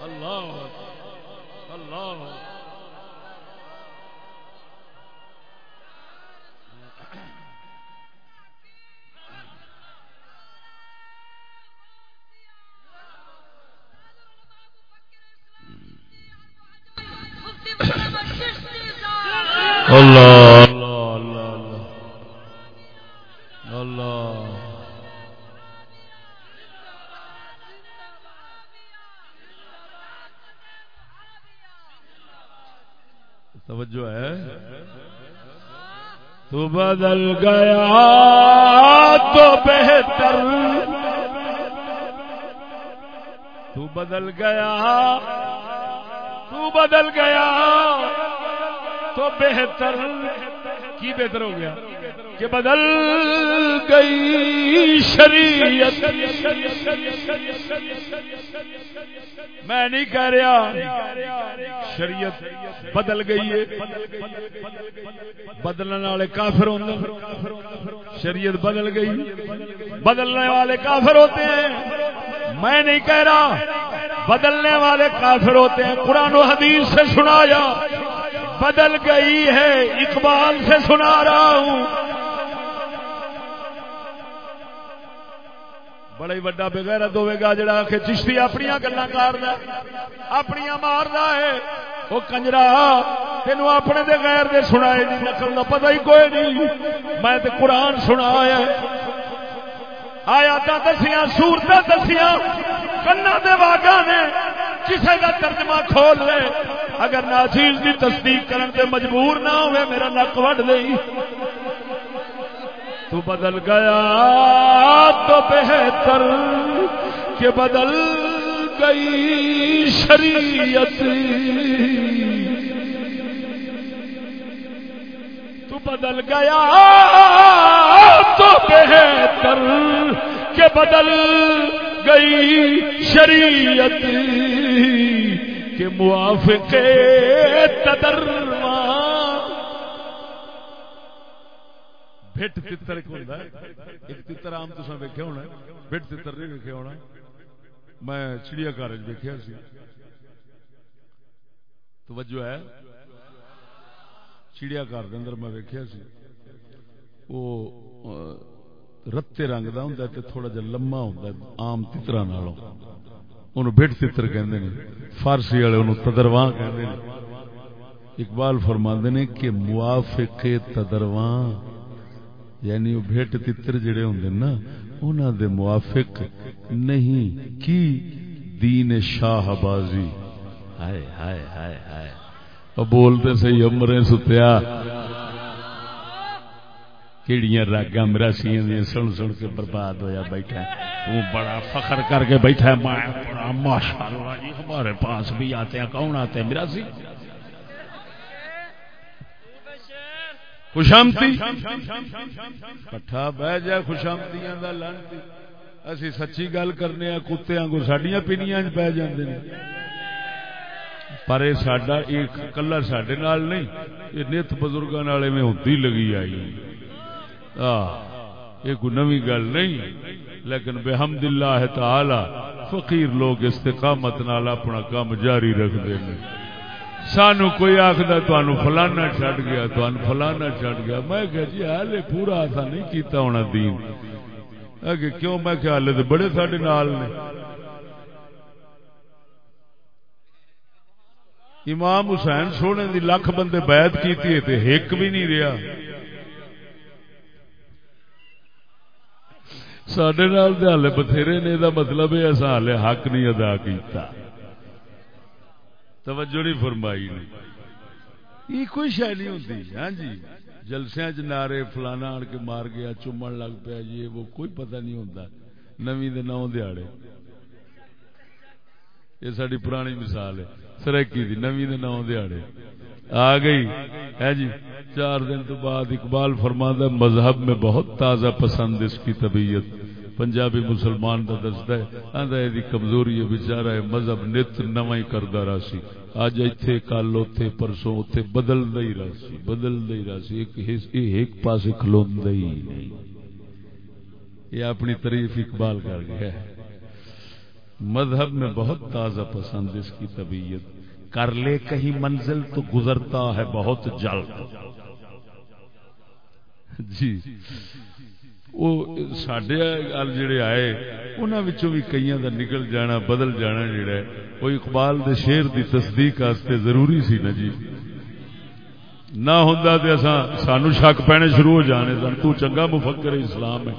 اللہ اللہ اللہ اللہ اللہ اللہ توجہ ہے تو بدل گیا تو بہتر تو بدل گیا تو بدل گیا تو بہتر کی بہتر ہو گیا کہ بدل گئی شریعت۔ میں نہیں کہہ رہا شریعت بدل گئی ہے۔ بدلنے والے کافر ہوتے شریعت بدل گئی۔ بدلنے والے کافر ہوتے ہیں۔ میں نہیں کہہ رہا بدلنے والے کافر ہوتے ہیں۔ قرآن و حدیث سے سنایا۔ بدل گئی ہے، اقبال سے سنا رہا ہوں۔ بڑا ہی وڈا بغیرت ہوے گا جڑا کہ چشتی اپنی گلا کارد اپنی مارد ہے۔ وہ کنجرا تینوں اپنے دے غیر دے سنائے دی نقل کا پتہ ہی کوئی نہیں۔ میں تے قرآن سنایا آیا دسیاں سورت دسیاں، کنا دے واگا نے کسی کا ترجمہ کھول لے۔ اگر ناچیز کی تصدیق کرن تے مجبور نہ ہوئے، میرا نک وڈ دے تو بدل گیا تو بہتر کہ بدل گئی شریعت۔ تو بدل گیا تو بہتر کہ بدل گئی شریعت کے موافق تدرما بٹ تر ایک ہوتا ایک تر آم تو ویکیا ہونا بٹ تر نہیں ویکیا ہونا۔ میں چڑیا گھر ویکیا سی۔ توجہ ہے۔ چڑیا گھر کے اندر میں ویکیا سی۔ وہ رتے رنگ کا ہوں تھوڑا جا لما ہوں آم تترا نالوں۔ ان بٹ تتر کہ فارسی والے ان تدرواں کہ اقبال فرماندے نے کہ موافق تدرواں یعنی وہ بھٹ تتر جڑے ہوں نا انہوں دے موافق نہیں۔ کی؟ دین شاہ بازی۔ ہائے ہائے ہائے ہائے۔ بولتے سی امرے ستیا۔ کیڑیاں راگا میرا سین سن سن کے برباد ہویا بیٹھا تو بڑا فخر کر کے بیٹھا ہے۔ میں بڑا ماشاء اللہ جی ہمارے پاس بھی آتے ہیں، کون آتے ہیں؟ میرا سی خوشامتی۔ پٹھا بہ جا خوشامتیاں دا لانتی اسی سچی گل کرنے ہیں کتے آنگو ساڈیاں پینیاں پہ جاندے نے۔ پر یہ ساڈا ایک کلا ساڈے نال نہیں یہ نت بزرگاں والے میں ہوندی لگی آئی۔ یہ کوئی نوی گل نہیں، لیکن بحمد اللہ تعالی، فقیر لوگ استقامت نال اپنا کام جاری رکھتے ہیں سانو کوئی آخر تمہوں فلانا چڈ گیا تمہیں فلانا چڈ گیا۔ میں کہ جی ہال پورا ایسا نہیں کیتا ہونا دین۔ اگے کیوں؟ میں کہ ہال تو بڑے ساڈے نال نے۔ امام حسین سونے دی لکھ بندے بیعت کیتی ہے تے ایک بھی نہیں رہا سڈے نال ہال بتھیرے نے دا مطلب ہے اصا ہال حق نہیں ادا کیتا توجہ نہیں فرمائی نہیں یہ کوئی شہ نہیں ہوتی ہاں جی جلسیا چ نعرے فلانا آن کے مار گیا چومن لگ پیا جی وہ کوئی پتہ نہیں ہوتا نوی نو دیہڑے یہ ساری پرانی مثال ہے سرکی دی نوی نو دیہڑے آ گئی۔ ہے جی۔ چار دن تو بعد اقبال فرماندہ مذہب میں بہت تازہ پسند اس کی طبیعت۔ پنجابی مسلمان کا دستا ہے آدھا یہ کمزوری ہے بچارا ہے، مذہب نت نو ہی کرتا رہا سی۔ اج اتے کل اتے پرسوں اتے بدلتا ہی رہا سی بدلتا ہی رہا سی۔ ایک ایک پاس کھلوا ہی نہیں۔ یہ اپنی تعریف اقبال کر گیا ہے۔ مذہب میں بہت تازہ پسند اس کی طبیعت۔ کر لے، کہیں منزل تو گزرتا ہے بہت جلد۔ جی۔ وہ سڈے جڑے آئے انہوں بھی کئی کا نکل جانا، بدل جانا جڑا ہے، وہ اقبال دے شیر دی تصدیق واسطے ضروری سی نا جی۔ نہ ہوں تو سانو شک پینے شروع ہو جانے سن تو چنگا مفکر اسلام ہے۔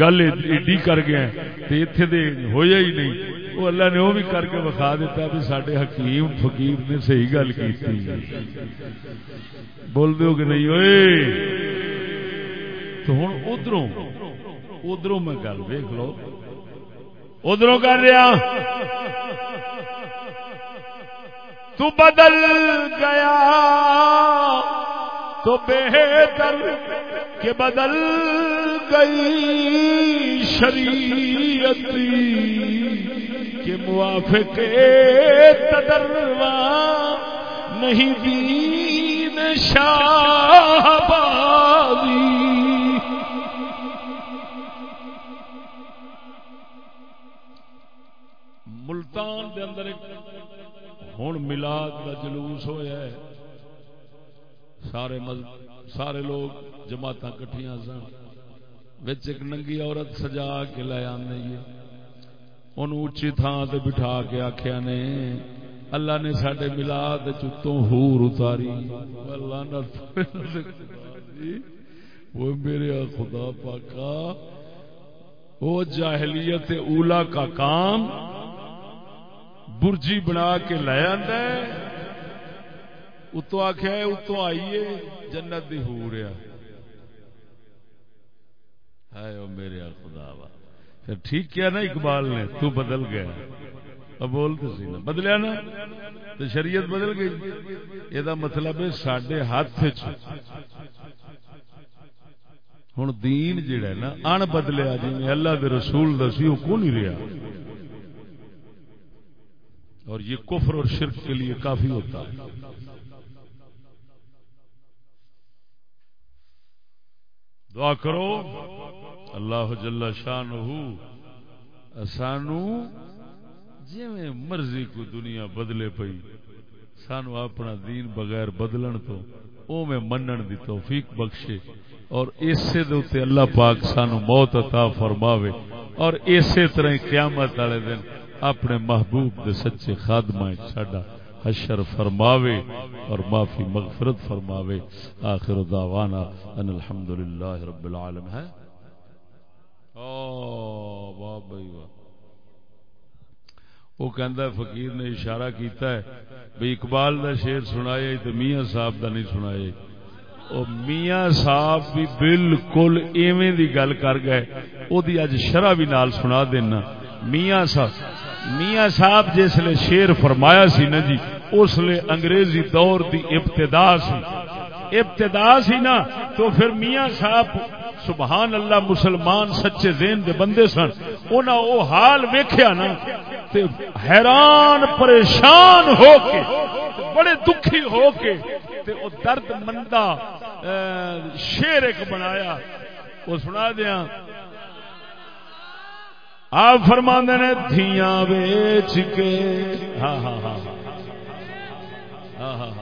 گل ایڈی کر گیا اتنے ہویا ہی نہیں۔ وہ اللہ نے وہ بھی کر کے وکھا دیتا بھی سڈے حکیم، فقیر نے صحیح گل کی بول دو کہ نہیں؟ ہوئے تو ہوں ادھر ادھر میں گل ویک لو۔ ادھر کر رہا۔ تو بدل گیا۔ تو بہتر کہ بدل گئی شریعت۔ کے موافق تدروا نہیں دین شاہ ملتان دے اندر ہوں ملاد کا جلوس ہوا ہے۔ سارے مز... سارے لوگ جماعت کٹھیاں سن۔ ایک ننگی عورت سجا کے لے آنے ان اچھی تھان سے بٹھا کے آخیا نے اللہ نے سڈے ملاد چتوں ہور اتاری وہ میرے خدا پاکا وہ جاہلیت اولا کا کام برجی بنا کے لے آدھا اتو آخیا اتو آئیے جنت دی ہو رہا ہے میرے خدا وا ٹھیک کیا نا اقبال نے، تو بدل گیا۔ اب بول تو سی نا۔ بدلیا نا، تو شریعت بدل گئی۔ یہ مطلب ہے سڈے ہاتھ ہوں دین جڑا نا، ان بدلیا جی اللہ کے رسول دسی وہ کو نہیں رہا اور یہ کفر اور شرک کے لیے کافی ہوتا۔ ہے دعا کرو۔ اللہ جل شان سانو جی مرضی کو دنیا بدلے پئی، سانو اپنا دین بغیر بدلن تو او میں منن دی توفیق بخشے، اور اسے دے اللہ پاک سانو موت عطا فرماوے، اور اسی طرح قیامت والے دن اپنے محبوب دے سچے خادمہ ساڈا حشر فرماوے اور معافی مغفرت فرماوے۔ آخر دعوانا ان الحمدللہ رب العالم ہے وہ کہندا فقیر نے اشارہ کیتا ہے بھئی اقبال دا شعر سنایا تو میاں صاحب دا نہیں سنایا او میاں صاحب بھی بالکل ایویں دی گل کر گئے، او دی اج شرح بھی نال سنا دینا۔ میاں صاحب میاں صاحب جس لے شیر فرمایا سی نا جی اس لے انگریزی دور دی ابتدا سی۔ ابتدا سی نا، تو پھر میاں صاحب سبحان اللہ مسلمان سچے زین دے بندے سن۔ انہاں او حال ویکھیا نا، تے حیران پریشان ہو کے، بڑے دکھی ہو کے، تے او درد مندہ شیر ایک بنایا۔ وہ سنا دیا آپ فرما نے، دھیاں ویچ کے۔ ہاں ہاں۔ ہاں ہاں ہاں۔, ہاں،, ہاں۔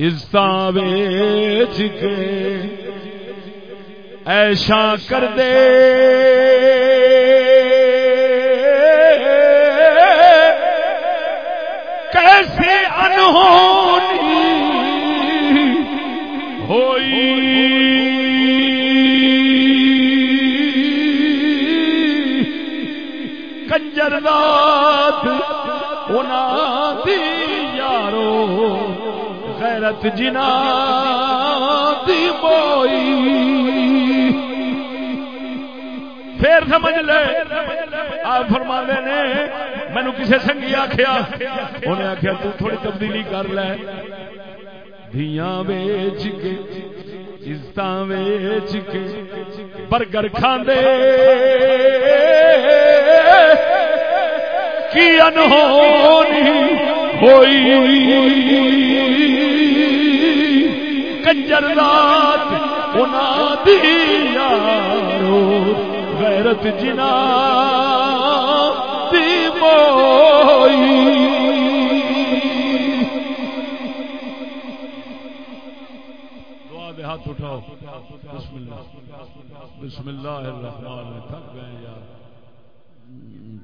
ہاں عزت ویچ کے ایشا کر دے۔ کیسے انہونی ہوئی؟ کنجر رات دی غیرت جنا دی بوئی پھر سمجھ لے۔ آپ فرما نے مینو کسی سنگی آخیا انہیں آخیا تو تھوڑی تبدیلی کر لے۔ دیا ویچ کے عزت ویچ کے، برگر کھاندے۔ کی انہونی ہوئی کنجر رات ہونا دیا یارو غیرت جنا دی ہاتھ اٹھاؤ بسم اللہ بسم اللہ الرحمن تھک گئے یار